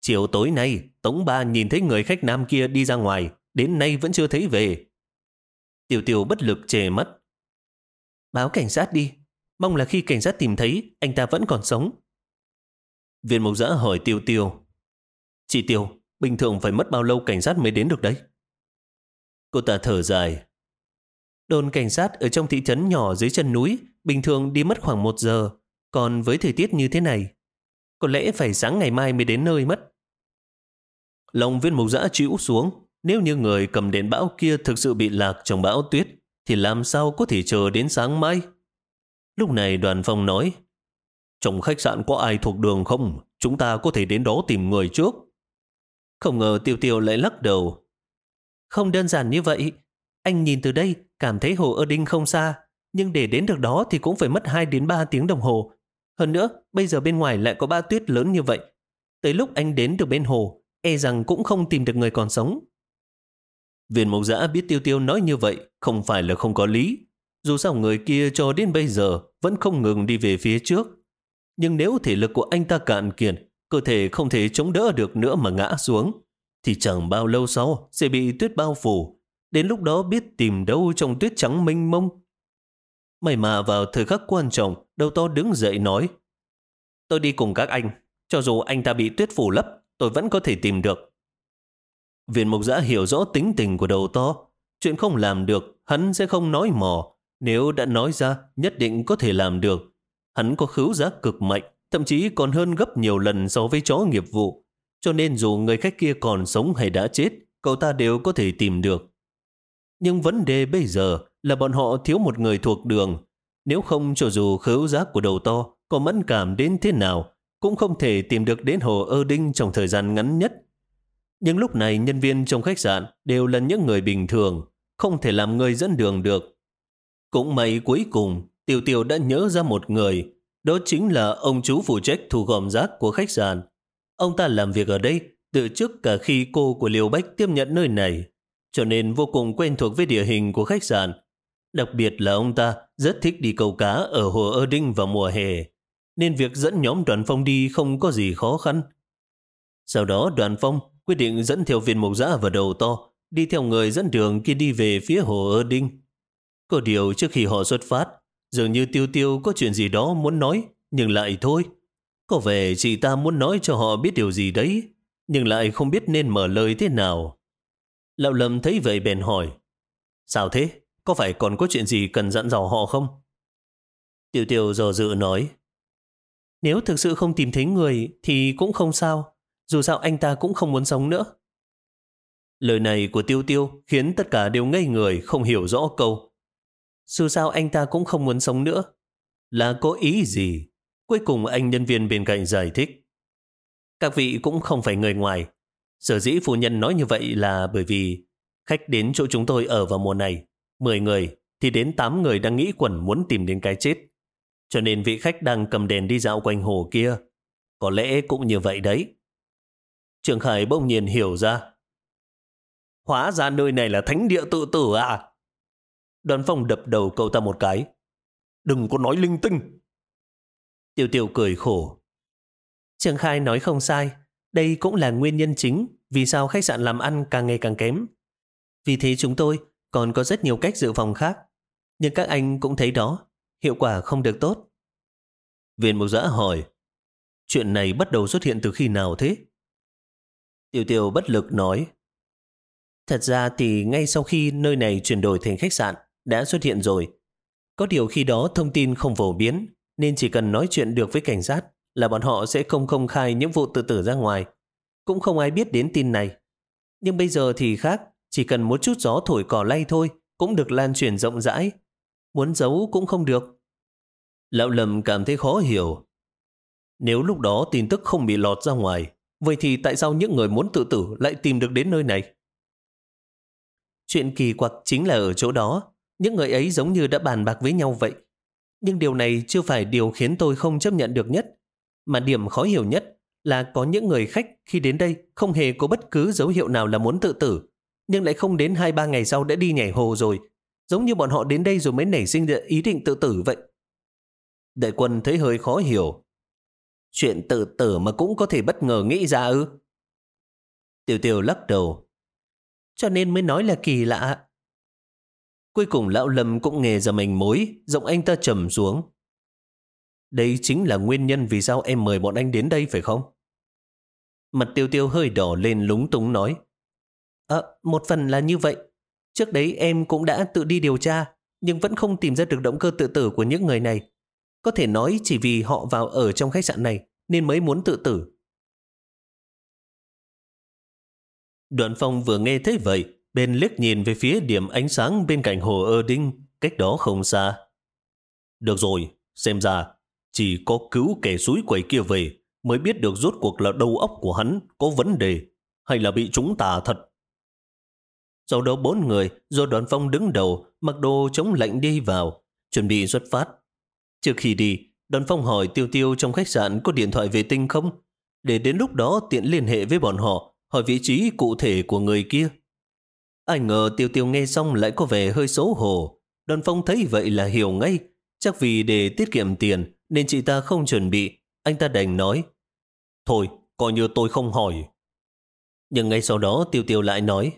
Chiều tối nay, Tống Ba nhìn thấy người khách nam kia đi ra ngoài, đến nay vẫn chưa thấy về. Tiểu tiểu bất lực chề mắt. Báo cảnh sát đi, mong là khi cảnh sát tìm thấy, anh ta vẫn còn sống. Viên mục giã hỏi Tiêu Tiêu. Chị Tiêu, bình thường phải mất bao lâu cảnh sát mới đến được đấy? Cô ta thở dài. Đồn cảnh sát ở trong thị trấn nhỏ dưới chân núi bình thường đi mất khoảng một giờ, còn với thời tiết như thế này, có lẽ phải sáng ngày mai mới đến nơi mất. Lòng viên mục giã chịu xuống, nếu như người cầm đèn bão kia thực sự bị lạc trong bão tuyết, thì làm sao có thể chờ đến sáng mai? Lúc này đoàn phong nói, trong khách sạn có ai thuộc đường không? Chúng ta có thể đến đó tìm người trước. Không ngờ tiêu tiêu lại lắc đầu. Không đơn giản như vậy. Anh nhìn từ đây, cảm thấy hồ ơ đinh không xa, nhưng để đến được đó thì cũng phải mất 2 đến 3 tiếng đồng hồ. Hơn nữa, bây giờ bên ngoài lại có ba tuyết lớn như vậy. Tới lúc anh đến được bên hồ, e rằng cũng không tìm được người còn sống. Viên mộc giã biết tiêu tiêu nói như vậy không phải là không có lý. Dù sao người kia cho đến bây giờ vẫn không ngừng đi về phía trước. Nhưng nếu thể lực của anh ta cạn kiệt, cơ thể không thể chống đỡ được nữa mà ngã xuống, thì chẳng bao lâu sau sẽ bị tuyết bao phủ. Đến lúc đó biết tìm đâu trong tuyết trắng mênh mông. May mà vào thời khắc quan trọng, đầu to đứng dậy nói Tôi đi cùng các anh, cho dù anh ta bị tuyết phủ lấp, tôi vẫn có thể tìm được. Viện mục giã hiểu rõ tính tình của đầu to. Chuyện không làm được, hắn sẽ không nói mò. Nếu đã nói ra, nhất định có thể làm được. Hắn có khứu giác cực mạnh, thậm chí còn hơn gấp nhiều lần so với chó nghiệp vụ. Cho nên dù người khách kia còn sống hay đã chết, cậu ta đều có thể tìm được. Nhưng vấn đề bây giờ là bọn họ thiếu một người thuộc đường. Nếu không cho dù khứu giác của đầu to có mẫn cảm đến thế nào, cũng không thể tìm được đến hồ ơ đinh trong thời gian ngắn nhất. Nhưng lúc này nhân viên trong khách sạn đều là những người bình thường, không thể làm người dẫn đường được. Cũng may cuối cùng, Tiểu Tiểu đã nhớ ra một người, đó chính là ông chú phụ trách thu gom rác của khách sạn. Ông ta làm việc ở đây từ trước cả khi cô của Liêu Bách tiếp nhận nơi này, cho nên vô cùng quen thuộc với địa hình của khách sạn. Đặc biệt là ông ta rất thích đi câu cá ở hồ Ơ Đinh vào mùa hè, nên việc dẫn nhóm đoàn phong đi không có gì khó khăn. Sau đó đoàn phong quyết định dẫn theo viên mộc giã và đầu to, đi theo người dẫn đường kia đi về phía hồ ơ đinh. Có điều trước khi họ xuất phát, dường như tiêu tiêu có chuyện gì đó muốn nói, nhưng lại thôi. Có vẻ chị ta muốn nói cho họ biết điều gì đấy, nhưng lại không biết nên mở lời thế nào. Lão Lâm thấy vậy bèn hỏi, sao thế? Có phải còn có chuyện gì cần dặn dò họ không? Tiêu tiêu dò dự nói, nếu thực sự không tìm thấy người thì cũng không sao. Dù sao anh ta cũng không muốn sống nữa. Lời này của Tiêu Tiêu khiến tất cả đều ngây người không hiểu rõ câu. Dù sao anh ta cũng không muốn sống nữa. Là có ý gì? Cuối cùng anh nhân viên bên cạnh giải thích. Các vị cũng không phải người ngoài. Sở dĩ phu nhân nói như vậy là bởi vì khách đến chỗ chúng tôi ở vào mùa này, 10 người thì đến 8 người đang nghĩ quẩn muốn tìm đến cái chết. Cho nên vị khách đang cầm đèn đi dạo quanh hồ kia. Có lẽ cũng như vậy đấy. Trường Khải bỗng nhiên hiểu ra. Hóa ra nơi này là thánh địa tự tử à? Đoàn phong đập đầu cậu ta một cái. Đừng có nói linh tinh. Tiêu tiêu cười khổ. Trường Khai nói không sai. Đây cũng là nguyên nhân chính vì sao khách sạn làm ăn càng ngày càng kém. Vì thế chúng tôi còn có rất nhiều cách dự phòng khác. Nhưng các anh cũng thấy đó, hiệu quả không được tốt. Viên mục giã hỏi, chuyện này bắt đầu xuất hiện từ khi nào thế? Tiểu tiểu bất lực nói. Thật ra thì ngay sau khi nơi này chuyển đổi thành khách sạn đã xuất hiện rồi. Có điều khi đó thông tin không phổ biến nên chỉ cần nói chuyện được với cảnh sát là bọn họ sẽ không công khai những vụ tự tử ra ngoài. Cũng không ai biết đến tin này. Nhưng bây giờ thì khác, chỉ cần một chút gió thổi cỏ lay thôi cũng được lan truyền rộng rãi. Muốn giấu cũng không được. Lão Lâm cảm thấy khó hiểu. Nếu lúc đó tin tức không bị lọt ra ngoài Vậy thì tại sao những người muốn tự tử lại tìm được đến nơi này? Chuyện kỳ quặc chính là ở chỗ đó. Những người ấy giống như đã bàn bạc với nhau vậy. Nhưng điều này chưa phải điều khiến tôi không chấp nhận được nhất. Mà điểm khó hiểu nhất là có những người khách khi đến đây không hề có bất cứ dấu hiệu nào là muốn tự tử. Nhưng lại không đến 2-3 ngày sau đã đi nhảy hồ rồi. Giống như bọn họ đến đây rồi mới nảy sinh được ý định tự tử vậy. Đại quân thấy hơi khó hiểu Chuyện tự tử mà cũng có thể bất ngờ nghĩ ra ư? Tiểu tiểu lắc đầu. Cho nên mới nói là kỳ lạ. Cuối cùng lão Lâm cũng nghe ra mình mối, giọng anh ta trầm xuống. Đây chính là nguyên nhân vì sao em mời bọn anh đến đây phải không? Mặt tiêu tiêu hơi đỏ lên lúng túng nói. Ờ, một phần là như vậy. Trước đấy em cũng đã tự đi điều tra, nhưng vẫn không tìm ra được động cơ tự tử của những người này. Có thể nói chỉ vì họ vào ở trong khách sạn này nên mới muốn tự tử. Đoạn phong vừa nghe thấy vậy, bên liếc nhìn về phía điểm ánh sáng bên cạnh hồ ơ đinh, cách đó không xa. Được rồi, xem ra, chỉ có cứu kẻ suối quẩy kia về mới biết được rốt cuộc là đầu óc của hắn có vấn đề hay là bị chúng tà thật. Sau đó bốn người do đoàn phong đứng đầu mặc đồ chống lạnh đi vào chuẩn bị xuất phát. Trước khi đi, Đoàn Phong hỏi Tiêu Tiêu trong khách sạn có điện thoại vệ tinh không? Để đến lúc đó tiện liên hệ với bọn họ, hỏi vị trí cụ thể của người kia. Ai ngờ Tiêu Tiêu nghe xong lại có vẻ hơi xấu hổ. Đoàn Phong thấy vậy là hiểu ngay. Chắc vì để tiết kiệm tiền nên chị ta không chuẩn bị. Anh ta đành nói. Thôi, coi như tôi không hỏi. Nhưng ngay sau đó Tiêu Tiêu lại nói.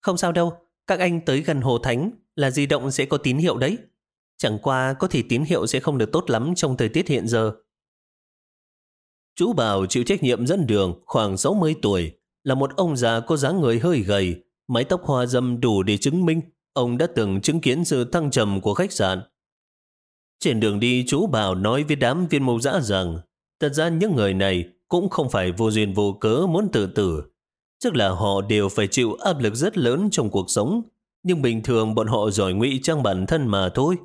Không sao đâu, các anh tới gần Hồ Thánh là di động sẽ có tín hiệu đấy. Chẳng qua có thể tín hiệu sẽ không được tốt lắm trong thời tiết hiện giờ. Chú Bảo chịu trách nhiệm dẫn đường khoảng 60 tuổi, là một ông già có dáng người hơi gầy, mái tóc hoa dâm đủ để chứng minh ông đã từng chứng kiến sự thăng trầm của khách sạn. Trên đường đi chú Bảo nói với đám viên mâu dã rằng thật ra những người này cũng không phải vô duyên vô cớ muốn tự tử. Chắc là họ đều phải chịu áp lực rất lớn trong cuộc sống, nhưng bình thường bọn họ giỏi ngụy trang bản thân mà thôi.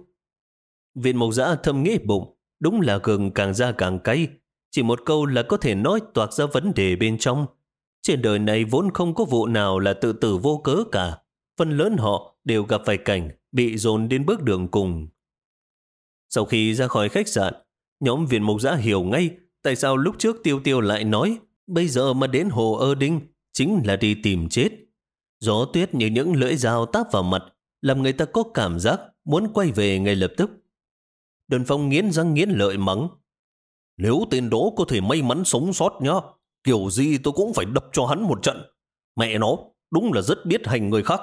Viên mộc giã thâm nghĩ bụng, đúng là gừng càng ra càng cay. Chỉ một câu là có thể nói toạc ra vấn đề bên trong. Trên đời này vốn không có vụ nào là tự tử vô cớ cả. Phần lớn họ đều gặp phải cảnh bị dồn đến bước đường cùng. Sau khi ra khỏi khách sạn, nhóm viện mộc giã hiểu ngay tại sao lúc trước Tiêu Tiêu lại nói bây giờ mà đến Hồ Ơ Đinh chính là đi tìm chết. Gió tuyết như những lưỡi dao táp vào mặt làm người ta có cảm giác muốn quay về ngay lập tức. Đơn Phong nghiến răng nghiến lợi mắng. Nếu tên đó có thể may mắn sống sót nhá, kiểu gì tôi cũng phải đập cho hắn một trận. Mẹ nó, đúng là rất biết hành người khác.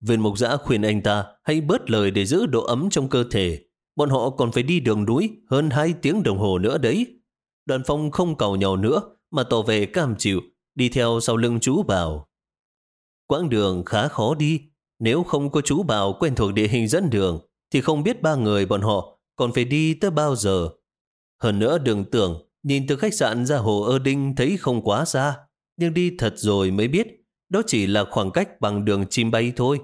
Viên mục giã khuyên anh ta hãy bớt lời để giữ độ ấm trong cơ thể. Bọn họ còn phải đi đường núi hơn 2 tiếng đồng hồ nữa đấy. Đoàn phong không cầu nhau nữa mà tỏ về cam chịu, đi theo sau lưng chú Bảo. Quãng đường khá khó đi, nếu không có chú Bảo quen thuộc địa hình dẫn đường, thì không biết ba người bọn họ còn phải đi tới bao giờ. Hơn nữa đường tưởng, nhìn từ khách sạn ra hồ ơ đinh thấy không quá xa, nhưng đi thật rồi mới biết, đó chỉ là khoảng cách bằng đường chim bay thôi.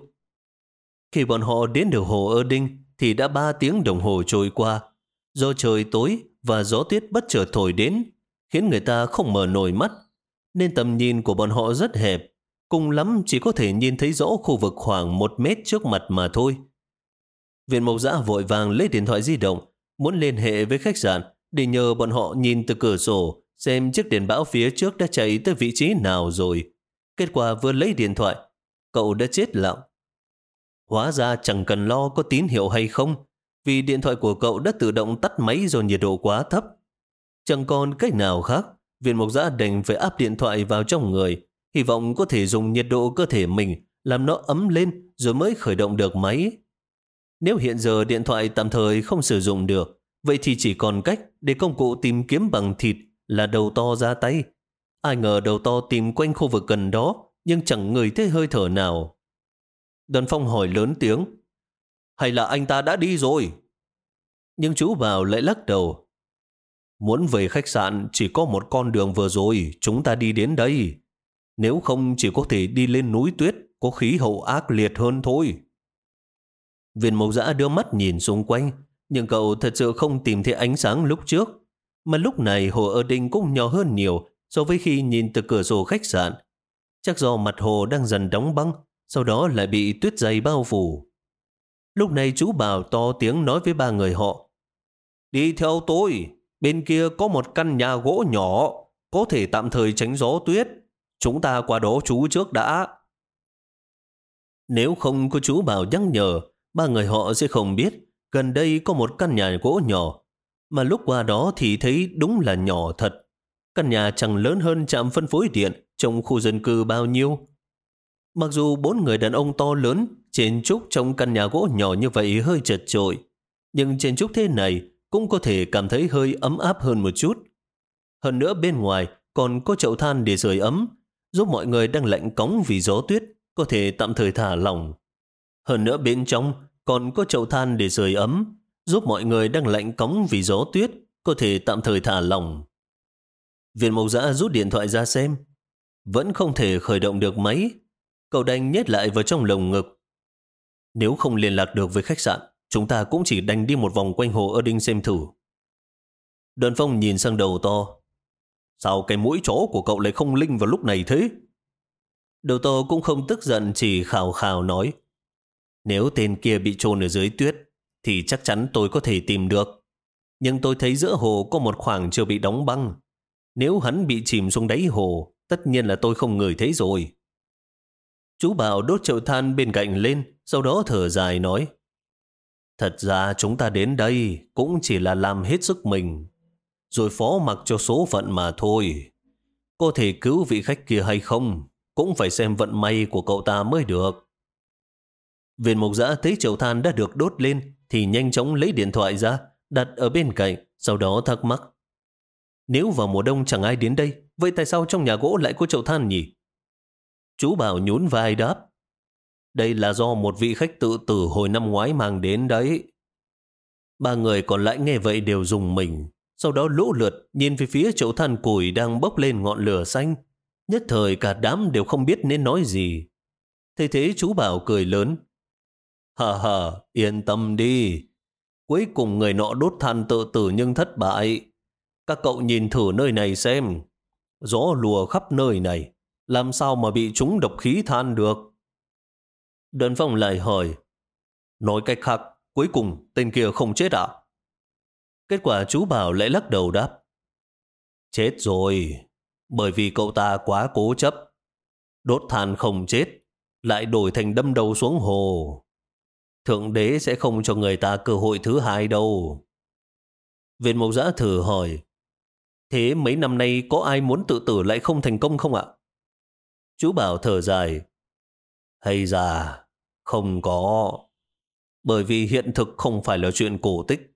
Khi bọn họ đến được hồ ơ đinh, thì đã ba tiếng đồng hồ trôi qua. Do trời tối và gió tuyết bất chợt thổi đến, khiến người ta không mở nổi mắt, nên tầm nhìn của bọn họ rất hẹp, cùng lắm chỉ có thể nhìn thấy rõ khu vực khoảng một mét trước mặt mà thôi. Viện mộc giã vội vàng lấy điện thoại di động, muốn liên hệ với khách sạn để nhờ bọn họ nhìn từ cửa sổ xem chiếc đèn bão phía trước đã chạy tới vị trí nào rồi. Kết quả vừa lấy điện thoại, cậu đã chết lặng. Hóa ra chẳng cần lo có tín hiệu hay không, vì điện thoại của cậu đã tự động tắt máy do nhiệt độ quá thấp. Chẳng còn cách nào khác, viện mục giã đành phải áp điện thoại vào trong người, hy vọng có thể dùng nhiệt độ cơ thể mình làm nó ấm lên rồi mới khởi động được máy. Nếu hiện giờ điện thoại tạm thời không sử dụng được, vậy thì chỉ còn cách để công cụ tìm kiếm bằng thịt là đầu to ra tay. Ai ngờ đầu to tìm quanh khu vực gần đó, nhưng chẳng người thấy hơi thở nào. Đoàn phong hỏi lớn tiếng, hay là anh ta đã đi rồi? Nhưng chú vào lại lắc đầu. Muốn về khách sạn chỉ có một con đường vừa rồi, chúng ta đi đến đây. Nếu không chỉ có thể đi lên núi tuyết, có khí hậu ác liệt hơn thôi. Viên mộc giã đưa mắt nhìn xung quanh, nhưng cậu thật sự không tìm thấy ánh sáng lúc trước. Mà lúc này hồ ở đinh cũng nhỏ hơn nhiều so với khi nhìn từ cửa sổ khách sạn. Chắc do mặt hồ đang dần đóng băng, sau đó lại bị tuyết dày bao phủ. Lúc này chú Bảo to tiếng nói với ba người họ. Đi theo tôi, bên kia có một căn nhà gỗ nhỏ, có thể tạm thời tránh gió tuyết. Chúng ta qua đó chú trước đã. Nếu không có chú Bảo nhắc nhở, ba người họ sẽ không biết gần đây có một căn nhà gỗ nhỏ, mà lúc qua đó thì thấy đúng là nhỏ thật. Căn nhà chẳng lớn hơn trạm phân phối điện trong khu dân cư bao nhiêu. Mặc dù bốn người đàn ông to lớn trên trúc trong căn nhà gỗ nhỏ như vậy hơi chật trội, nhưng trên trúc thế này cũng có thể cảm thấy hơi ấm áp hơn một chút. Hơn nữa bên ngoài còn có chậu than để sưởi ấm, giúp mọi người đang lạnh cống vì gió tuyết có thể tạm thời thả lỏng. Hơn nữa bên trong còn có chậu than để sưởi ấm, giúp mọi người đang lạnh cống vì gió tuyết có thể tạm thời thả lỏng. Viên mộc giã rút điện thoại ra xem. Vẫn không thể khởi động được máy. Cậu đành nhét lại vào trong lồng ngực. Nếu không liên lạc được với khách sạn, chúng ta cũng chỉ đành đi một vòng quanh hồ ơ đinh xem thử. Đoàn phong nhìn sang đầu to. Sao cái mũi chó của cậu lại không linh vào lúc này thế? Đầu to cũng không tức giận chỉ khào khào nói. Nếu tên kia bị chôn ở dưới tuyết, thì chắc chắn tôi có thể tìm được. Nhưng tôi thấy giữa hồ có một khoảng chưa bị đóng băng. Nếu hắn bị chìm xuống đáy hồ, tất nhiên là tôi không ngửi thấy rồi. Chú Bảo đốt chậu than bên cạnh lên, sau đó thở dài nói. Thật ra chúng ta đến đây cũng chỉ là làm hết sức mình, rồi phó mặc cho số phận mà thôi. Có thể cứu vị khách kia hay không, cũng phải xem vận may của cậu ta mới được. Viên mục giã thấy chậu than đã được đốt lên, thì nhanh chóng lấy điện thoại ra, đặt ở bên cạnh, sau đó thắc mắc. Nếu vào mùa đông chẳng ai đến đây, vậy tại sao trong nhà gỗ lại có chậu than nhỉ? Chú Bảo nhún vai đáp. Đây là do một vị khách tự tử hồi năm ngoái mang đến đấy. Ba người còn lại nghe vậy đều dùng mình, sau đó lũ lượt nhìn về phía chậu than củi đang bốc lên ngọn lửa xanh. Nhất thời cả đám đều không biết nên nói gì. Thế thế chú Bảo cười lớn. Hờ hờ, yên tâm đi. Cuối cùng người nọ đốt than tự tử nhưng thất bại. Các cậu nhìn thử nơi này xem. Gió lùa khắp nơi này. Làm sao mà bị chúng độc khí than được? Đơn phong lại hỏi. Nói cách khác, cuối cùng tên kia không chết à? Kết quả chú Bảo lại lắc đầu đáp. Chết rồi, bởi vì cậu ta quá cố chấp. Đốt than không chết, lại đổi thành đâm đầu xuống hồ. Thượng đế sẽ không cho người ta cơ hội thứ hai đâu. Viện mộc giã thử hỏi, thế mấy năm nay có ai muốn tự tử lại không thành công không ạ? Chú Bảo thở dài, hay già, không có, bởi vì hiện thực không phải là chuyện cổ tích.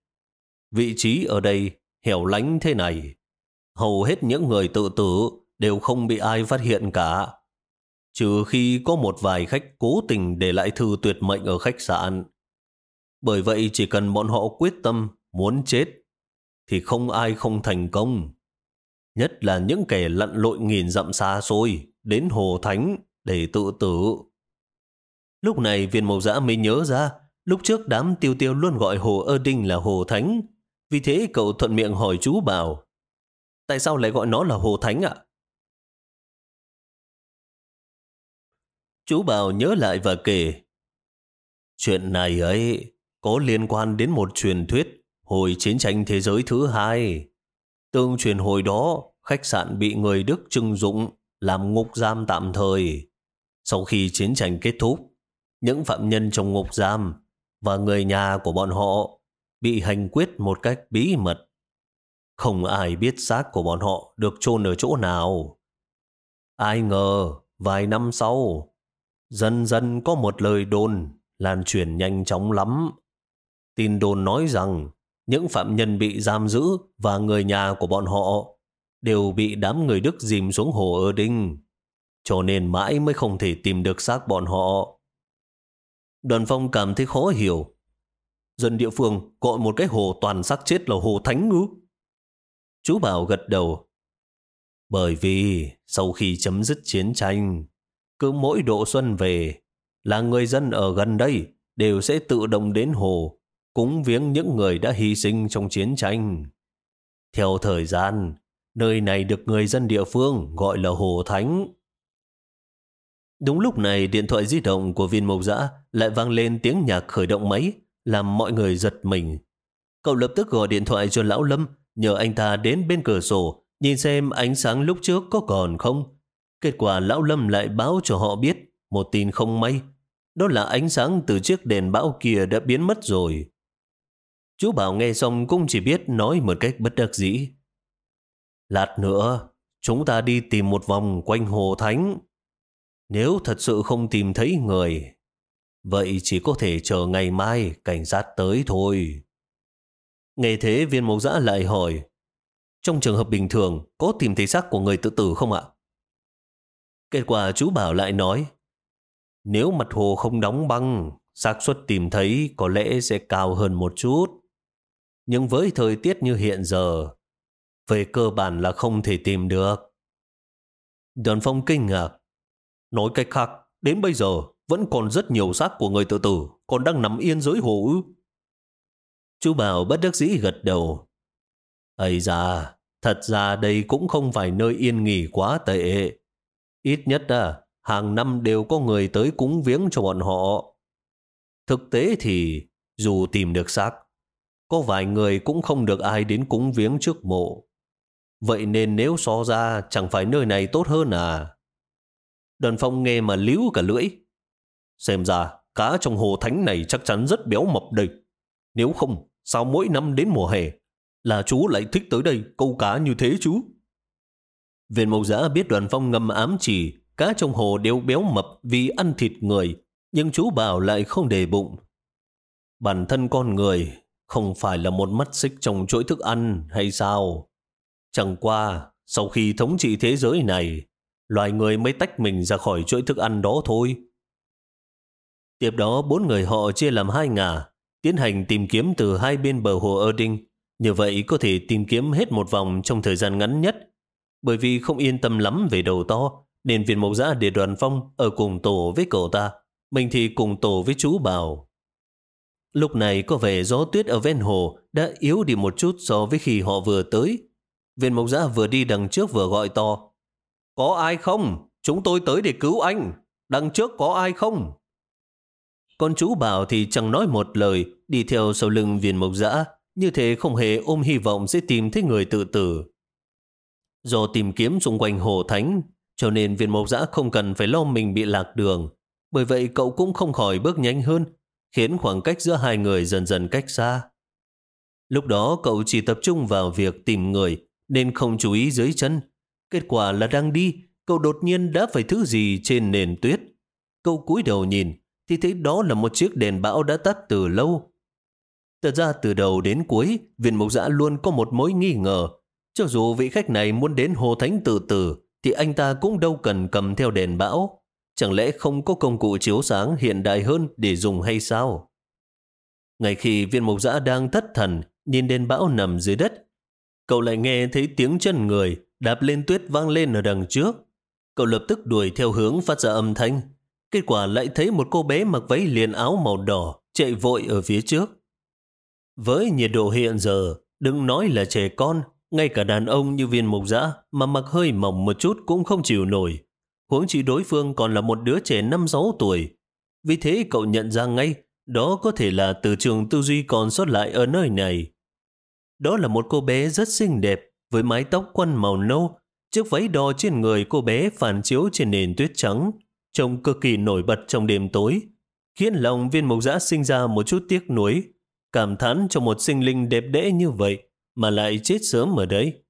Vị trí ở đây hẻo lánh thế này, hầu hết những người tự tử đều không bị ai phát hiện cả. Trừ khi có một vài khách cố tình để lại thư tuyệt mệnh ở khách sạn. Bởi vậy chỉ cần bọn họ quyết tâm muốn chết, thì không ai không thành công. Nhất là những kẻ lặn lội nghìn dặm xa xôi đến Hồ Thánh để tự tử. Lúc này viên mộc giã mới nhớ ra, lúc trước đám tiêu tiêu luôn gọi Hồ Ơ Đinh là Hồ Thánh. Vì thế cậu thuận miệng hỏi chú bảo, tại sao lại gọi nó là Hồ Thánh ạ? Chú Bảo nhớ lại và kể. Chuyện này ấy có liên quan đến một truyền thuyết hồi chiến tranh thế giới thứ hai. Tương truyền hồi đó, khách sạn bị người Đức trưng dụng làm ngục giam tạm thời. Sau khi chiến tranh kết thúc, những phạm nhân trong ngục giam và người nhà của bọn họ bị hành quyết một cách bí mật. Không ai biết xác của bọn họ được chôn ở chỗ nào. Ai ngờ, vài năm sau, Dần dần có một lời đồn lan truyền nhanh chóng lắm. Tin đồn nói rằng những phạm nhân bị giam giữ và người nhà của bọn họ đều bị đám người Đức dìm xuống hồ ở Đinh. Cho nên mãi mới không thể tìm được xác bọn họ. Đoàn phong cảm thấy khó hiểu. Dân địa phương gọi một cái hồ toàn xác chết là hồ thánh Ngư. Chú Bảo gật đầu. Bởi vì sau khi chấm dứt chiến tranh, cứ mỗi độ xuân về là người dân ở gần đây đều sẽ tự động đến hồ cúng viếng những người đã hy sinh trong chiến tranh. Theo thời gian, nơi này được người dân địa phương gọi là Hồ Thánh. Đúng lúc này, điện thoại di động của viên mộc dã lại vang lên tiếng nhạc khởi động máy, làm mọi người giật mình. Cậu lập tức gọi điện thoại cho Lão Lâm, nhờ anh ta đến bên cửa sổ, nhìn xem ánh sáng lúc trước có còn không. Kết quả Lão Lâm lại báo cho họ biết một tin không may. Đó là ánh sáng từ chiếc đèn bão kia đã biến mất rồi. Chú Bảo nghe xong cũng chỉ biết nói một cách bất đắc dĩ. Lát nữa, chúng ta đi tìm một vòng quanh Hồ Thánh. Nếu thật sự không tìm thấy người, vậy chỉ có thể chờ ngày mai cảnh sát tới thôi. Nghe thế viên mộc giã lại hỏi, trong trường hợp bình thường có tìm thấy xác của người tự tử không ạ? Kết quả chú Bảo lại nói, nếu mặt hồ không đóng băng, xác suất tìm thấy có lẽ sẽ cao hơn một chút. Nhưng với thời tiết như hiện giờ, về cơ bản là không thể tìm được. Đoàn phong kinh ngạc. Nói cách khác, đến bây giờ vẫn còn rất nhiều xác của người tự tử còn đang nằm yên dưới hồ ư. Chú Bảo bất đắc dĩ gật đầu. Ây da, thật ra đây cũng không phải nơi yên nghỉ quá tệ. Ít nhất à, hàng năm đều có người tới cúng viếng cho bọn họ. Thực tế thì dù tìm được xác, có vài người cũng không được ai đến cúng viếng trước mộ. Vậy nên nếu so ra chẳng phải nơi này tốt hơn à? Đơn phong nghe mà líu cả lưỡi. Xem ra cá trong hồ thánh này chắc chắn rất béo mập đây. Nếu không, sao mỗi năm đến mùa hè là chú lại thích tới đây câu cá như thế chú? Viện mộc giã biết đoàn phong ngầm ám chỉ cá trong hồ đều béo mập vì ăn thịt người, nhưng chú bảo lại không để bụng. Bản thân con người không phải là một mắt xích trong chuỗi thức ăn hay sao? Chẳng qua, sau khi thống trị thế giới này, loài người mới tách mình ra khỏi chuỗi thức ăn đó thôi. Tiếp đó, bốn người họ chia làm hai ngả, tiến hành tìm kiếm từ hai bên bờ hồ Erding. Như vậy có thể tìm kiếm hết một vòng trong thời gian ngắn nhất. Bởi vì không yên tâm lắm về đầu to, nên viên mộc giã để đoàn phong ở cùng tổ với cậu ta. Mình thì cùng tổ với chú Bảo. Lúc này có vẻ gió tuyết ở ven hồ đã yếu đi một chút so với khi họ vừa tới. Viên mộc giã vừa đi đằng trước vừa gọi to. Có ai không? Chúng tôi tới để cứu anh. Đằng trước có ai không? Con chú bảo thì chẳng nói một lời, đi theo sau lưng viên mộc giã, như thế không hề ôm hy vọng sẽ tìm thấy người tự tử. Do tìm kiếm xung quanh hồ thánh, cho nên viên mộc giã không cần phải lo mình bị lạc đường. Bởi vậy cậu cũng không khỏi bước nhanh hơn, khiến khoảng cách giữa hai người dần dần cách xa. Lúc đó cậu chỉ tập trung vào việc tìm người, nên không chú ý dưới chân. Kết quả là đang đi, cậu đột nhiên đã phải thứ gì trên nền tuyết. Cậu cúi đầu nhìn, thì thấy đó là một chiếc đèn bão đã tắt từ lâu. Thật ra từ đầu đến cuối, viên Mộc giã luôn có một mối nghi ngờ. Cho dù vị khách này muốn đến Hồ Thánh tự tử, thì anh ta cũng đâu cần cầm theo đèn bão. Chẳng lẽ không có công cụ chiếu sáng hiện đại hơn để dùng hay sao? Ngay khi viên mộc giã đang thất thần, nhìn đèn bão nằm dưới đất, cậu lại nghe thấy tiếng chân người đạp lên tuyết vang lên ở đằng trước. Cậu lập tức đuổi theo hướng phát ra âm thanh. Kết quả lại thấy một cô bé mặc váy liền áo màu đỏ chạy vội ở phía trước. Với nhiệt độ hiện giờ, đừng nói là trẻ con, ngay cả đàn ông như viên mục dã mà mặc hơi mỏng một chút cũng không chịu nổi. Huống chỉ đối phương còn là một đứa trẻ 5-6 tuổi. Vì thế cậu nhận ra ngay, đó có thể là từ trường tư duy còn sót lại ở nơi này. Đó là một cô bé rất xinh đẹp, với mái tóc quăn màu nâu, chiếc váy đo trên người cô bé phản chiếu trên nền tuyết trắng, trông cực kỳ nổi bật trong đêm tối, khiến lòng viên mộc giã sinh ra một chút tiếc nuối, cảm thán cho một sinh linh đẹp đẽ như vậy mà lại chết sớm ở đấy.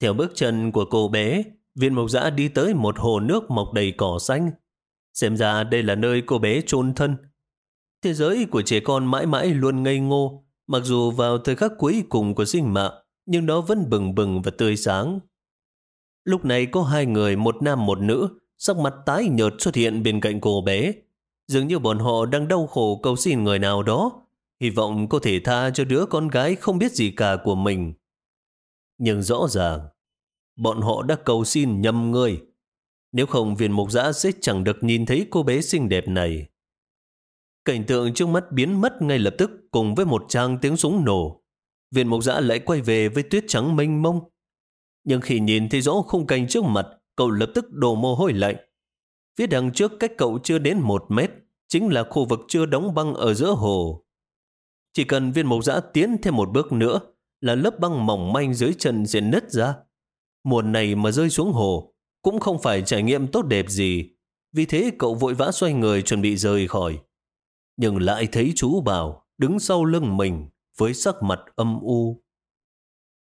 Theo bước chân của cô bé, viên mộc dã đi tới một hồ nước mọc đầy cỏ xanh. Xem ra đây là nơi cô bé chôn thân. Thế giới của trẻ con mãi mãi luôn ngây ngô, mặc dù vào thời khắc cuối cùng của sinh mạng, nhưng nó vẫn bừng bừng và tươi sáng. Lúc này có hai người, một nam một nữ, sắc mặt tái nhợt xuất hiện bên cạnh cô bé. Dường như bọn họ đang đau khổ cầu xin người nào đó, hy vọng có thể tha cho đứa con gái không biết gì cả của mình. Nhưng rõ ràng, bọn họ đã cầu xin nhầm người. Nếu không viên mục giã sẽ chẳng được nhìn thấy cô bé xinh đẹp này. Cảnh tượng trước mắt biến mất ngay lập tức cùng với một trang tiếng súng nổ. Viên mục giã lại quay về với tuyết trắng mênh mông. Nhưng khi nhìn thấy rõ khung cảnh trước mặt, cậu lập tức đổ mồ hôi lạnh. Phía đằng trước cách cậu chưa đến một mét, chính là khu vực chưa đóng băng ở giữa hồ. Chỉ cần viên mộc giã tiến thêm một bước nữa là lớp băng mỏng manh dưới chân sẽ nứt ra. Mùa này mà rơi xuống hồ cũng không phải trải nghiệm tốt đẹp gì. Vì thế cậu vội vã xoay người chuẩn bị rời khỏi. Nhưng lại thấy chú Bảo đứng sau lưng mình với sắc mặt âm u.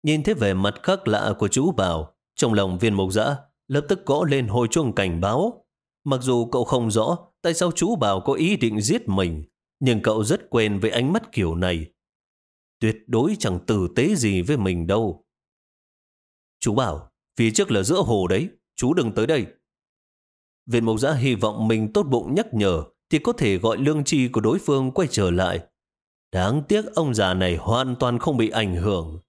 Nhìn thấy vẻ mặt khác lạ của chú Bảo, trong lòng viên mộc giã lập tức gõ lên hồi chuông cảnh báo. Mặc dù cậu không rõ tại sao chú Bảo có ý định giết mình, nhưng cậu rất quen với ánh mắt kiểu này. Tuyệt đối chẳng tử tế gì với mình đâu. Chú Bảo, phía trước là giữa hồ đấy, chú đừng tới đây. Viện Mộc Giã hy vọng mình tốt bụng nhắc nhở thì có thể gọi lương tri của đối phương quay trở lại. Đáng tiếc ông già này hoàn toàn không bị ảnh hưởng.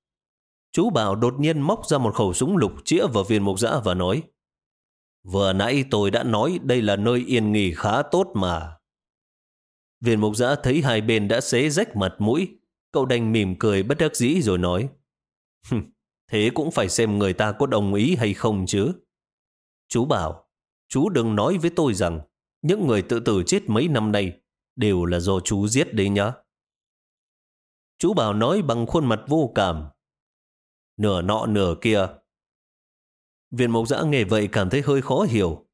Chú Bảo đột nhiên móc ra một khẩu súng lục chĩa vào viên mục giã và nói Vừa nãy tôi đã nói đây là nơi yên nghỉ khá tốt mà. Viên mục giã thấy hai bên đã xế rách mặt mũi. Cậu đành mỉm cười bất đắc dĩ rồi nói Thế cũng phải xem người ta có đồng ý hay không chứ. Chú bảo, chú đừng nói với tôi rằng những người tự tử chết mấy năm nay đều là do chú giết đấy nhá. Chú Bảo nói bằng khuôn mặt vô cảm. Nửa nọ nửa kia. Viên mộc giã nghe vậy cảm thấy hơi khó hiểu.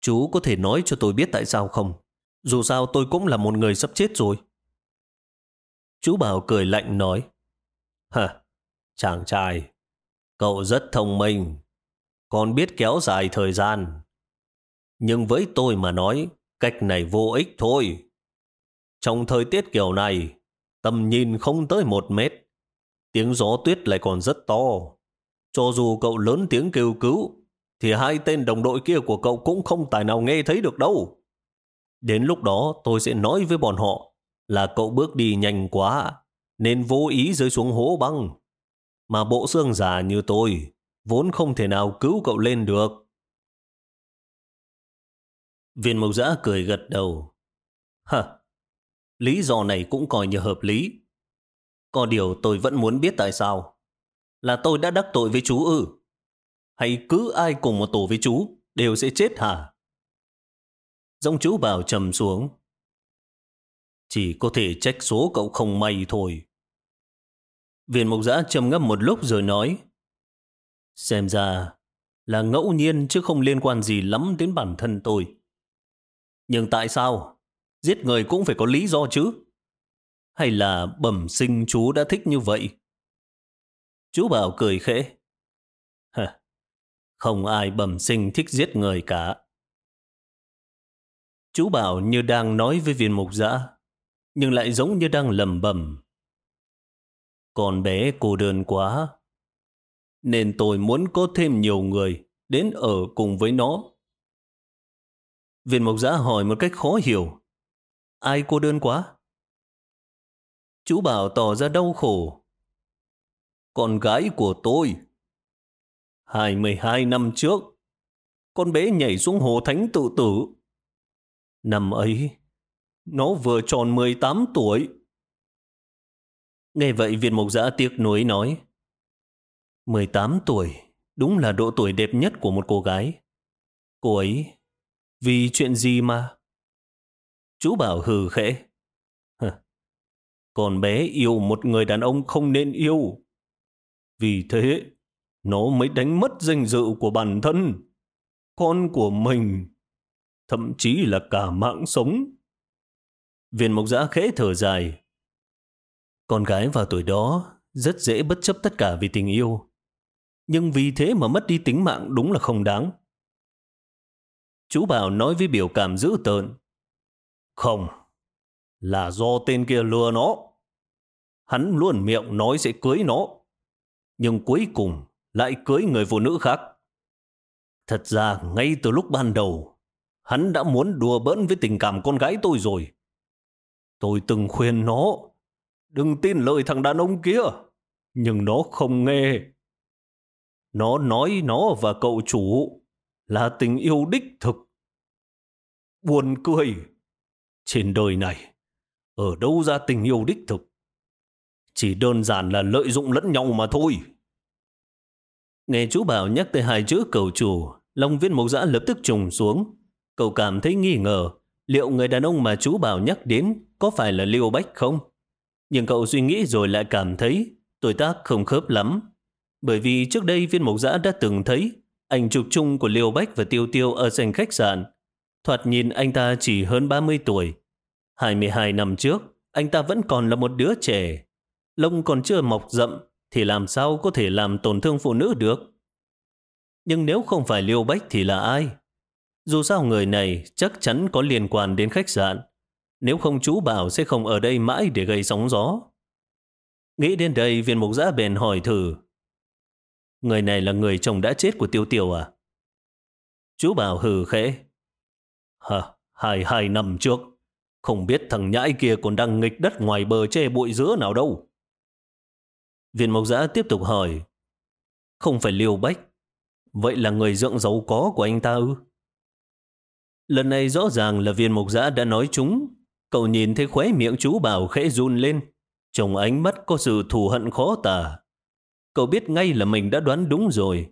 Chú có thể nói cho tôi biết tại sao không? Dù sao tôi cũng là một người sắp chết rồi. Chú Bảo cười lạnh nói. Hả, chàng trai, cậu rất thông minh, còn biết kéo dài thời gian. Nhưng với tôi mà nói, cách này vô ích thôi. Trong thời tiết kiểu này, tầm nhìn không tới một mét. Tiếng gió tuyết lại còn rất to. Cho dù cậu lớn tiếng kêu cứu, thì hai tên đồng đội kia của cậu cũng không tài nào nghe thấy được đâu. Đến lúc đó tôi sẽ nói với bọn họ là cậu bước đi nhanh quá, nên vô ý rơi xuống hố băng. Mà bộ xương giả như tôi, vốn không thể nào cứu cậu lên được. Viên mộc giã cười gật đầu. Hả, lý do này cũng coi như hợp lý. Có điều tôi vẫn muốn biết tại sao. Là tôi đã đắc tội với chú ư? Hay cứ ai cùng một tổ với chú đều sẽ chết hả? Dòng chú bảo trầm xuống. Chỉ có thể trách số cậu không may thôi. Viện mục giã trầm ngâm một lúc rồi nói. Xem ra là ngẫu nhiên chứ không liên quan gì lắm đến bản thân tôi. Nhưng tại sao? Giết người cũng phải có lý do chứ. Hay là bẩm sinh chú đã thích như vậy? Chú bảo cười khẽ. Hả? Không ai bẩm sinh thích giết người cả. Chú bảo như đang nói với viên mục dã nhưng lại giống như đang lầm bầm. Con bé cô đơn quá, nên tôi muốn có thêm nhiều người đến ở cùng với nó. Viên mộc giã hỏi một cách khó hiểu. Ai cô đơn quá? Chú bảo tỏ ra đau khổ. Con gái của tôi. 22 năm trước, con bé nhảy xuống hồ thánh tự tử. Năm ấy, nó vừa tròn 18 tuổi. Nghe vậy viên mộc giã tiếc nuối nói. 18 tuổi, đúng là độ tuổi đẹp nhất của một cô gái. Cô ấy, vì chuyện gì mà? Chú bảo hừ khẽ. còn bé yêu một người đàn ông không nên yêu. Vì thế, nó mới đánh mất danh dự của bản thân, con của mình, thậm chí là cả mạng sống. Viên mộc giã khẽ thở dài. Con gái vào tuổi đó rất dễ bất chấp tất cả vì tình yêu. Nhưng vì thế mà mất đi tính mạng đúng là không đáng. Chú Bảo nói với biểu cảm dữ tợn. Không, là do tên kia lừa nó. Hắn luôn miệng nói sẽ cưới nó. Nhưng cuối cùng lại cưới người phụ nữ khác. Thật ra ngay từ lúc ban đầu, hắn đã muốn đùa bỡn với tình cảm con gái tôi rồi. Tôi từng khuyên nó, đừng tin lời thằng đàn ông kia, nhưng nó không nghe. Nó nói nó và cậu chủ là tình yêu đích thực. Buồn cười, trên đời này, ở đâu ra tình yêu đích thực? Chỉ đơn giản là lợi dụng lẫn nhau mà thôi. Nghe chú Bảo nhắc tới hai chữ cầu chủ, Long viên mộc giã lập tức trùng xuống. Cậu cảm thấy nghi ngờ, liệu người đàn ông mà chú Bảo nhắc đến có phải là Liêu Bách không? Nhưng cậu suy nghĩ rồi lại cảm thấy tuổi tác không khớp lắm. Bởi vì trước đây viên mộc giã đã từng thấy ảnh chụp chung của Liêu Bách và Tiêu Tiêu ở sành khách sạn. Thoạt nhìn anh ta chỉ hơn 30 tuổi. 22 năm trước, anh ta vẫn còn là một đứa trẻ. Lông còn chưa mọc rậm, thì làm sao có thể làm tổn thương phụ nữ được? Nhưng nếu không phải Liêu Bách thì là ai? Dù sao người này chắc chắn có liên quan đến khách sạn. Nếu không chú bảo sẽ không ở đây mãi để gây sóng gió. Nghĩ đến đây viên mục giã bèn hỏi thử. Người này là người chồng đã chết của Tiêu Tiêu à? Chú bảo hừ khẽ. Hả, hai hai năm trước. Không biết thằng nhãi kia còn đang nghịch đất ngoài bờ che bụi giữa nào đâu. Viên mộc giã tiếp tục hỏi. Không phải liều bách. Vậy là người dưỡng giấu có của anh ta ư? Lần này rõ ràng là viên mộc giã đã nói chúng. Cậu nhìn thấy khóe miệng chú bảo khẽ run lên. Trong ánh mắt có sự thù hận khó tả. Cậu biết ngay là mình đã đoán đúng rồi.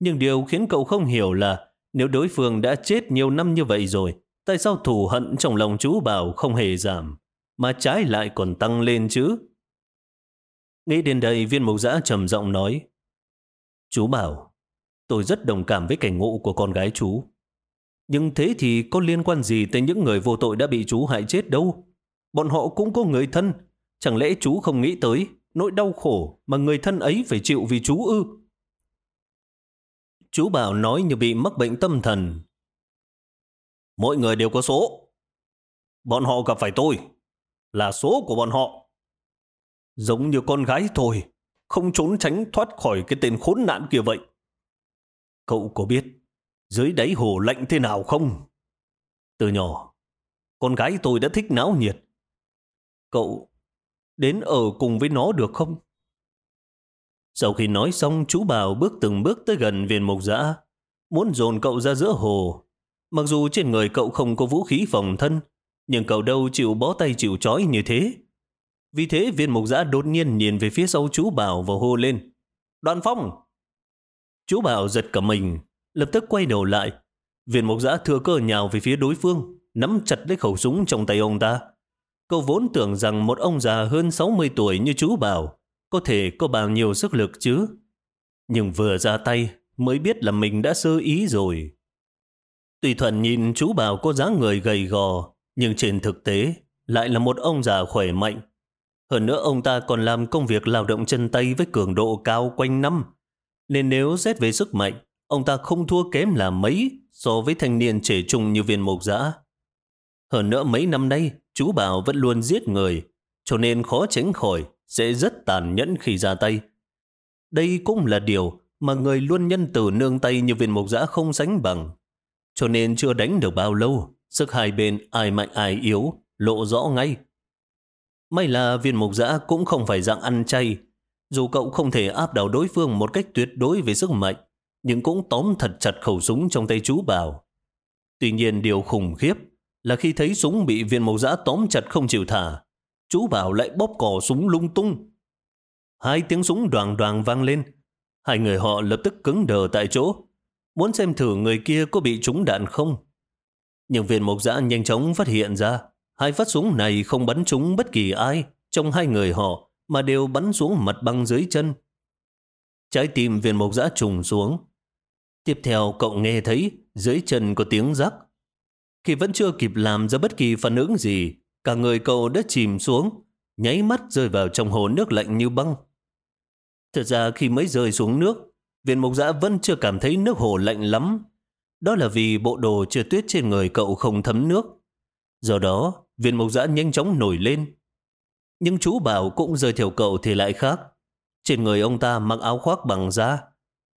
Nhưng điều khiến cậu không hiểu là nếu đối phương đã chết nhiều năm như vậy rồi, Tại sao thù hận trong lòng chú Bảo không hề giảm, mà trái lại còn tăng lên chứ? Nghĩ đến đây viên mục giã trầm giọng nói. Chú Bảo, tôi rất đồng cảm với cảnh ngộ của con gái chú. Nhưng thế thì có liên quan gì tới những người vô tội đã bị chú hại chết đâu? Bọn họ cũng có người thân. Chẳng lẽ chú không nghĩ tới nỗi đau khổ mà người thân ấy phải chịu vì chú ư? Chú Bảo nói như bị mắc bệnh tâm thần. Mỗi người đều có số. Bọn họ gặp phải tôi. Là số của bọn họ. Giống như con gái tôi. Không trốn tránh thoát khỏi cái tên khốn nạn kia vậy. Cậu có biết dưới đáy hồ lạnh thế nào không? Từ nhỏ, con gái tôi đã thích náo nhiệt. Cậu đến ở cùng với nó được không? Sau khi nói xong, chú Bảo bước từng bước tới gần viên mục giã, muốn dồn cậu ra giữa hồ. Mặc dù trên người cậu không có vũ khí phòng thân, nhưng cậu đâu chịu bó tay chịu trói như thế. Vì thế viên mục giã đột nhiên nhìn về phía sau chú Bảo và hô lên. Đoàn phong! Chú Bảo giật cả mình, lập tức quay đầu lại. Viên mục giã thừa cơ nhào về phía đối phương, nắm chặt lấy khẩu súng trong tay ông ta. Cậu vốn tưởng rằng một ông già hơn 60 tuổi như chú Bảo có thể có bao nhiêu sức lực chứ. Nhưng vừa ra tay mới biết là mình đã sơ ý rồi. Tùy thuận nhìn chú Bảo có dáng người gầy gò, nhưng trên thực tế lại là một ông già khỏe mạnh. Hơn nữa ông ta còn làm công việc lao động chân tay với cường độ cao quanh năm. Nên nếu xét về sức mạnh, ông ta không thua kém là mấy so với thanh niên trẻ trung như viên mộc giã. Hơn nữa mấy năm nay, chú Bảo vẫn luôn giết người, cho nên khó tránh khỏi, sẽ rất tàn nhẫn khi ra tay. Đây cũng là điều mà người luôn nhân từ nương tay như viên mộc giã không sánh bằng. Cho nên chưa đánh được bao lâu, sức hai bên ai mạnh ai yếu, lộ rõ ngay. May là viên mục giã cũng không phải dạng ăn chay. Dù cậu không thể áp đảo đối phương một cách tuyệt đối về sức mạnh, nhưng cũng tóm thật chặt khẩu súng trong tay chú Bảo. Tuy nhiên điều khủng khiếp là khi thấy súng bị viên mộc giã tóm chặt không chịu thả, chú Bảo lại bóp cò súng lung tung. Hai tiếng súng đoàn đoàn vang lên, hai người họ lập tức cứng đờ tại chỗ, muốn xem thử người kia có bị trúng đạn không. Nhưng viên mộc giã nhanh chóng phát hiện ra, hai phát súng này không bắn trúng bất kỳ ai trong hai người họ, mà đều bắn xuống mặt băng dưới chân. Trái tim viên mộc giã trùng xuống. Tiếp theo cậu nghe thấy dưới chân có tiếng rắc. Khi vẫn chưa kịp làm ra bất kỳ phản ứng gì, cả người cậu đã chìm xuống, nháy mắt rơi vào trong hồ nước lạnh như băng. Thật ra khi mới rơi xuống nước, viên mộc giã vẫn chưa cảm thấy nước hồ lạnh lắm. Đó là vì bộ đồ chưa tuyết trên người cậu không thấm nước. Do đó, viên mộc giã nhanh chóng nổi lên. Nhưng chú bảo cũng rơi theo cậu thì lại khác. Trên người ông ta mặc áo khoác bằng da,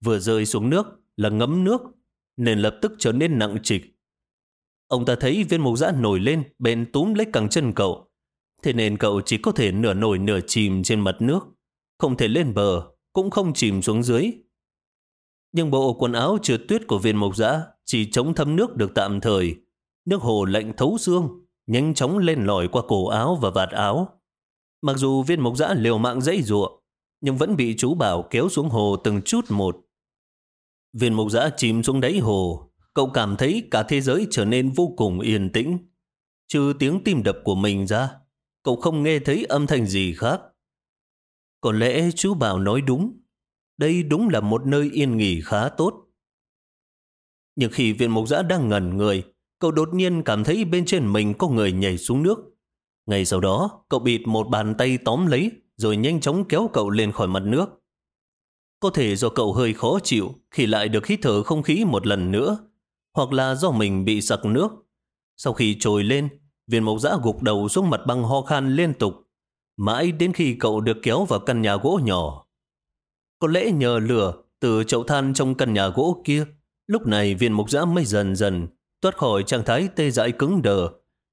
vừa rơi xuống nước là ngấm nước, nên lập tức trở nên nặng trịch. Ông ta thấy viên mục giã nổi lên, bèn túm lấy cẳng chân cậu. Thế nên cậu chỉ có thể nửa nổi nửa chìm trên mặt nước, không thể lên bờ, cũng không chìm xuống dưới. Nhưng bộ quần áo trượt tuyết của viên mộc giã chỉ chống thấm nước được tạm thời. Nước hồ lạnh thấu xương, nhanh chóng lên lỏi qua cổ áo và vạt áo. Mặc dù viên mộc giã liều mạng dãy ruộng, nhưng vẫn bị chú Bảo kéo xuống hồ từng chút một. Viên mục giã chìm xuống đáy hồ, cậu cảm thấy cả thế giới trở nên vô cùng yên tĩnh. Trừ tiếng tim đập của mình ra, cậu không nghe thấy âm thanh gì khác. Có lẽ chú Bảo nói đúng, đây đúng là một nơi yên nghỉ khá tốt. Nhưng khi viên mục giã đang ngẩn người, cậu đột nhiên cảm thấy bên trên mình có người nhảy xuống nước. Ngay sau đó, cậu bịt một bàn tay tóm lấy, rồi nhanh chóng kéo cậu lên khỏi mặt nước. Có thể do cậu hơi khó chịu khi lại được hít thở không khí một lần nữa, hoặc là do mình bị sặc nước. Sau khi trồi lên, viên mộc giã gục đầu xuống mặt băng ho khan liên tục, mãi đến khi cậu được kéo vào căn nhà gỗ nhỏ. Có lẽ nhờ lửa từ chậu than trong căn nhà gỗ kia, lúc này viên mộc giã mới dần dần thoát khỏi trạng thái tê dại cứng đờ.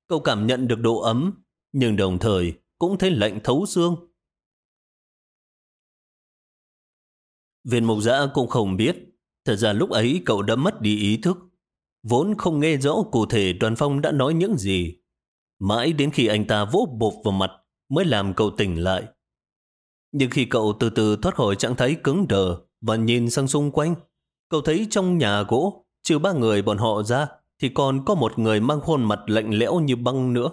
Cậu cảm nhận được độ ấm, nhưng đồng thời cũng thấy lạnh thấu xương. Viên mục giã cũng không biết, thật ra lúc ấy cậu đã mất đi ý thức. Vốn không nghe rõ cụ thể đoàn phong đã nói những gì. Mãi đến khi anh ta vỗ bột vào mặt mới làm cậu tỉnh lại. Nhưng khi cậu từ từ thoát khỏi trạng thái cứng đờ và nhìn sang xung quanh, cậu thấy trong nhà gỗ, trừ ba người bọn họ ra, thì còn có một người mang khuôn mặt lạnh lẽo như băng nữa.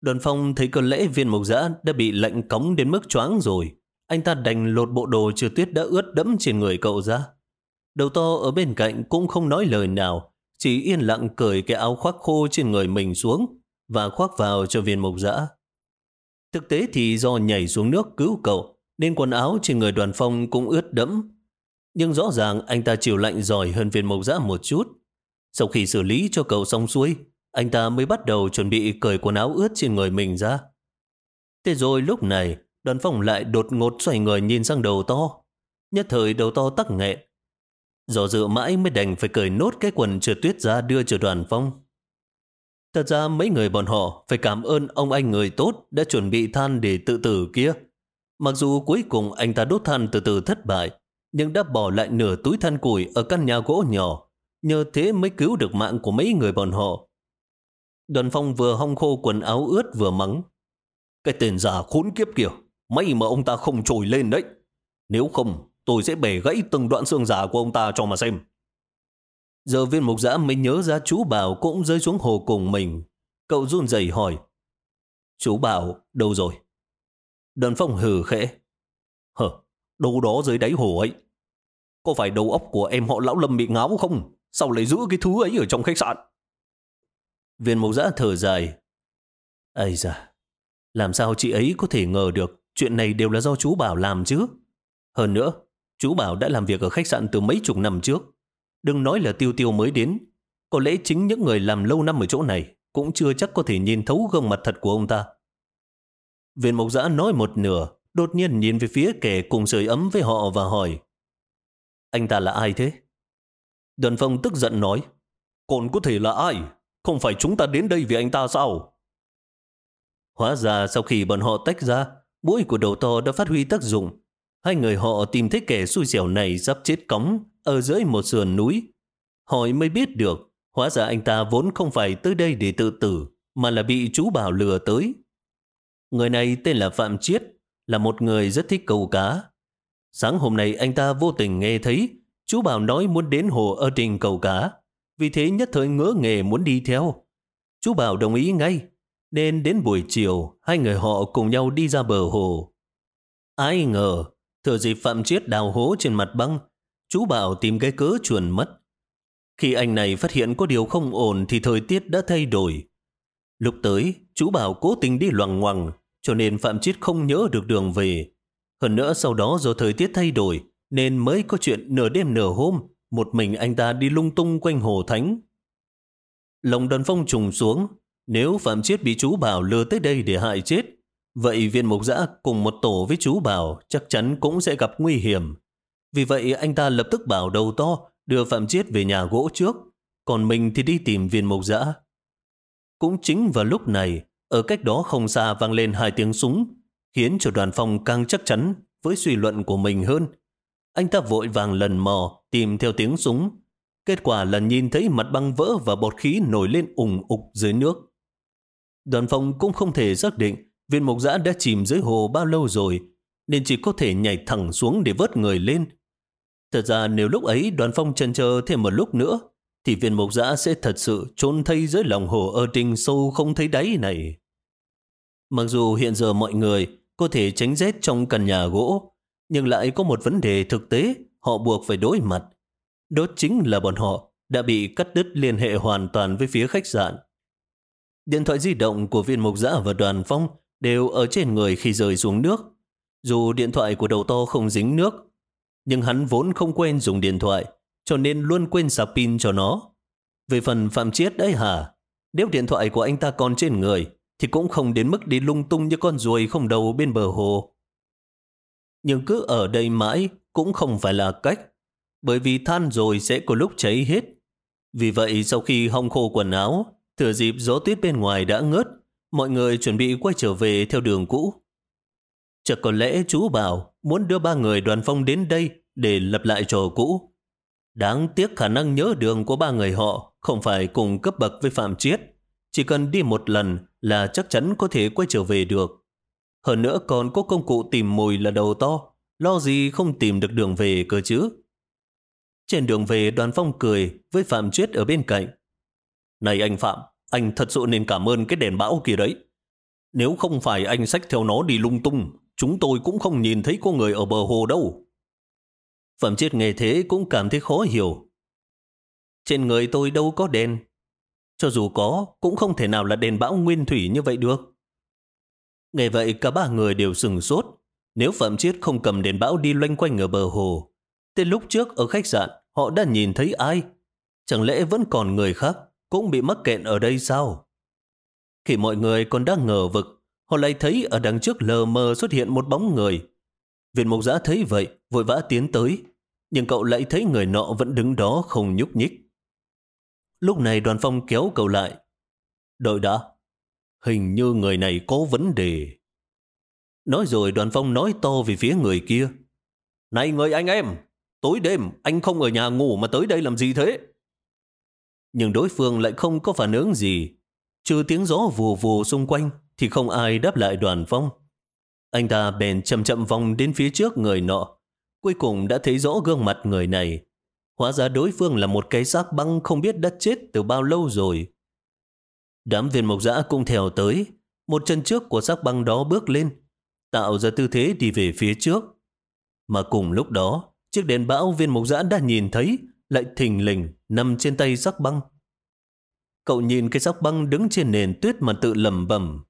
Đoàn phong thấy có lẽ viên mộc giã đã bị lạnh cống đến mức choáng rồi. Anh ta đành lột bộ đồ chưa tuyết đã ướt đẫm trên người cậu ra. Đầu to ở bên cạnh cũng không nói lời nào, chỉ yên lặng cởi cái áo khoác khô trên người mình xuống và khoác vào cho viên mộc dã. Thực tế thì do nhảy xuống nước cứu cậu, nên quần áo trên người đoàn phong cũng ướt đẫm. Nhưng rõ ràng anh ta chịu lạnh giỏi hơn viên mộc dã một chút. Sau khi xử lý cho cậu xong xuôi, anh ta mới bắt đầu chuẩn bị cởi quần áo ướt trên người mình ra. Thế rồi lúc này, đoàn phong lại đột ngột xoay người nhìn sang đầu to. Nhất thời đầu to tắc nghẹn, Do dự mãi mới đành phải cởi nốt cái quần trượt tuyết ra đưa cho đoàn phong. Thật ra mấy người bọn họ phải cảm ơn ông anh người tốt đã chuẩn bị than để tự tử kia. Mặc dù cuối cùng anh ta đốt than từ từ thất bại, nhưng đã bỏ lại nửa túi than củi ở căn nhà gỗ nhỏ, nhờ thế mới cứu được mạng của mấy người bọn họ. Đoàn phong vừa hong khô quần áo ướt vừa mắng. Cái tên già khốn kiếp kiểu may mà ông ta không trồi lên đấy. Nếu không, tôi sẽ bẻ gãy từng đoạn xương giả của ông ta cho mà xem. Giờ viên mục giã mới nhớ ra chú Bảo cũng rơi xuống hồ cùng mình. Cậu run rẩy hỏi. Chú Bảo đâu rồi? Đơn phong hừ khẽ. Hờ, đâu đó dưới đáy hồ ấy. Có phải đầu óc của em họ lão lâm bị ngáo không? Sao lại giữ cái thứ ấy ở trong khách sạn? Viên mục giã thở dài. Ây da, làm sao chị ấy có thể ngờ được chuyện này đều là do chú Bảo làm chứ? Hơn nữa, Chú Bảo đã làm việc ở khách sạn từ mấy chục năm trước. Đừng nói là tiêu tiêu mới đến. Có lẽ chính những người làm lâu năm ở chỗ này cũng chưa chắc có thể nhìn thấu gương mặt thật của ông ta. Viên mộc giã nói một nửa, đột nhiên nhìn về phía kẻ cùng sưởi ấm với họ và hỏi Anh ta là ai thế? Đoàn phong tức giận nói Còn có thể là ai? Không phải chúng ta đến đây vì anh ta sao? Hóa ra sau khi bọn họ tách ra, mũi của đầu to đã phát huy tác dụng Hai người họ tìm thấy kẻ xui xẻo này sắp chết cống ở dưới một sườn núi. Hỏi mới biết được, hóa ra anh ta vốn không phải tới đây để tự tử, mà là bị chú Bảo lừa tới. Người này tên là Phạm Chiết, là một người rất thích câu cá. Sáng hôm nay anh ta vô tình nghe thấy chú Bảo nói muốn đến hồ ở trình cầu cá, vì thế nhất thời ngỡ nghề muốn đi theo. Chú Bảo đồng ý ngay, nên đến buổi chiều hai người họ cùng nhau đi ra bờ hồ. Ai ngờ Thừa dịp Phạm Chiết đào hố trên mặt băng, chú Bảo tìm cái cớ chuồn mất. Khi anh này phát hiện có điều không ổn thì thời tiết đã thay đổi. Lúc tới, chú Bảo cố tình đi loằng ngoằng, cho nên Phạm Chiết không nhớ được đường về. Hơn nữa sau đó do thời tiết thay đổi, nên mới có chuyện nửa đêm nửa hôm, một mình anh ta đi lung tung quanh hồ thánh. Lòng đoàn phong trùng xuống, nếu Phạm Chiết bị chú Bảo lừa tới đây để hại chết, Vậy viên mục giã cùng một tổ với chú Bảo chắc chắn cũng sẽ gặp nguy hiểm. Vì vậy anh ta lập tức bảo đầu to đưa Phạm Chiết về nhà gỗ trước, còn mình thì đi tìm viên mục giã. Cũng chính vào lúc này, ở cách đó không xa vang lên hai tiếng súng, khiến cho đoàn phong càng chắc chắn với suy luận của mình hơn. Anh ta vội vàng lần mò tìm theo tiếng súng. Kết quả là nhìn thấy mặt băng vỡ và bọt khí nổi lên ủng ục dưới nước. Đoàn phong cũng không thể xác định Viên mục giã đã chìm dưới hồ bao lâu rồi, nên chỉ có thể nhảy thẳng xuống để vớt người lên. Thật ra nếu lúc ấy đoàn phong chân chờ thêm một lúc nữa, thì viên mục giã sẽ thật sự trốn thay dưới lòng hồ ơ trinh sâu không thấy đáy này. Mặc dù hiện giờ mọi người có thể tránh rét trong căn nhà gỗ, nhưng lại có một vấn đề thực tế họ buộc phải đối mặt. Đó chính là bọn họ đã bị cắt đứt liên hệ hoàn toàn với phía khách sạn. Điện thoại di động của viên mục giã và đoàn phong đều ở trên người khi rời xuống nước. Dù điện thoại của đầu to không dính nước, nhưng hắn vốn không quen dùng điện thoại, cho nên luôn quên sạc pin cho nó. Về phần Phạm Chiết đấy hả? Nếu điện thoại của anh ta còn trên người, thì cũng không đến mức đi lung tung như con ruồi không đầu bên bờ hồ. Nhưng cứ ở đây mãi cũng không phải là cách, bởi vì than rồi sẽ có lúc cháy hết. Vì vậy sau khi hong khô quần áo, thừa dịp gió tuyết bên ngoài đã ngớt, mọi người chuẩn bị quay trở về theo đường cũ. Chắc có lẽ chú bảo muốn đưa ba người đoàn phong đến đây để lập lại trò cũ. Đáng tiếc khả năng nhớ đường của ba người họ không phải cùng cấp bậc với Phạm Chiết. Chỉ cần đi một lần là chắc chắn có thể quay trở về được. Hơn nữa còn có công cụ tìm mùi là đầu to, lo gì không tìm được đường về cơ chứ. Trên đường về đoàn phong cười với Phạm Chiết ở bên cạnh. Này anh Phạm, anh thật sự nên cảm ơn cái đèn bão kia đấy. Nếu không phải anh xách theo nó đi lung tung, chúng tôi cũng không nhìn thấy có người ở bờ hồ đâu. Phạm Chiết nghe thế cũng cảm thấy khó hiểu. Trên người tôi đâu có đèn. Cho dù có, cũng không thể nào là đèn bão nguyên thủy như vậy được. Nghe vậy cả ba người đều sừng sốt. Nếu Phạm Chiết không cầm đèn bão đi loanh quanh ở bờ hồ, thì lúc trước ở khách sạn họ đã nhìn thấy ai? Chẳng lẽ vẫn còn người khác cũng bị mắc kẹt ở đây sao? Khi mọi người còn đang ngờ vực, họ lại thấy ở đằng trước lờ mờ xuất hiện một bóng người. Viện mục giã thấy vậy, vội vã tiến tới, nhưng cậu lại thấy người nọ vẫn đứng đó không nhúc nhích. Lúc này đoàn phong kéo cậu lại. Đợi đã, hình như người này có vấn đề. Nói rồi đoàn phong nói to về phía người kia. Này người anh em, tối đêm anh không ở nhà ngủ mà tới đây làm gì thế? Nhưng đối phương lại không có phản ứng gì. Trừ tiếng gió vù vù xung quanh thì không ai đáp lại đoàn phong. Anh ta bèn chậm chậm vòng đến phía trước người nọ. Cuối cùng đã thấy rõ gương mặt người này. Hóa ra đối phương là một cái xác băng không biết đất chết từ bao lâu rồi. Đám viên mộc dã cũng theo tới. Một chân trước của xác băng đó bước lên, tạo ra tư thế đi về phía trước. Mà cùng lúc đó, chiếc đèn bão viên mộc dã đã nhìn thấy lại thình lình nằm trên tay sắc băng. Cậu nhìn cái sắc băng đứng trên nền tuyết mà tự lầm bẩm.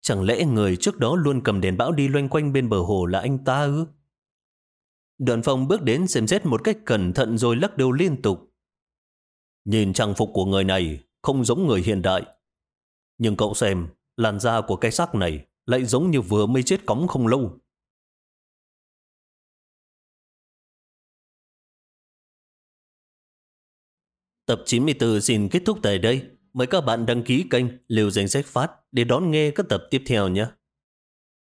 Chẳng lẽ người trước đó luôn cầm đèn bão đi loanh quanh bên bờ hồ là anh ta ư? Đoàn phong bước đến xem xét một cách cẩn thận rồi lắc đầu liên tục. Nhìn trang phục của người này không giống người hiện đại. Nhưng cậu xem, làn da của cái xác này lại giống như vừa mới chết cóng không lâu. Tập 94 xin kết thúc tại đây. Mời các bạn đăng ký kênh Liều Danh Sách Phát để đón nghe các tập tiếp theo nhé.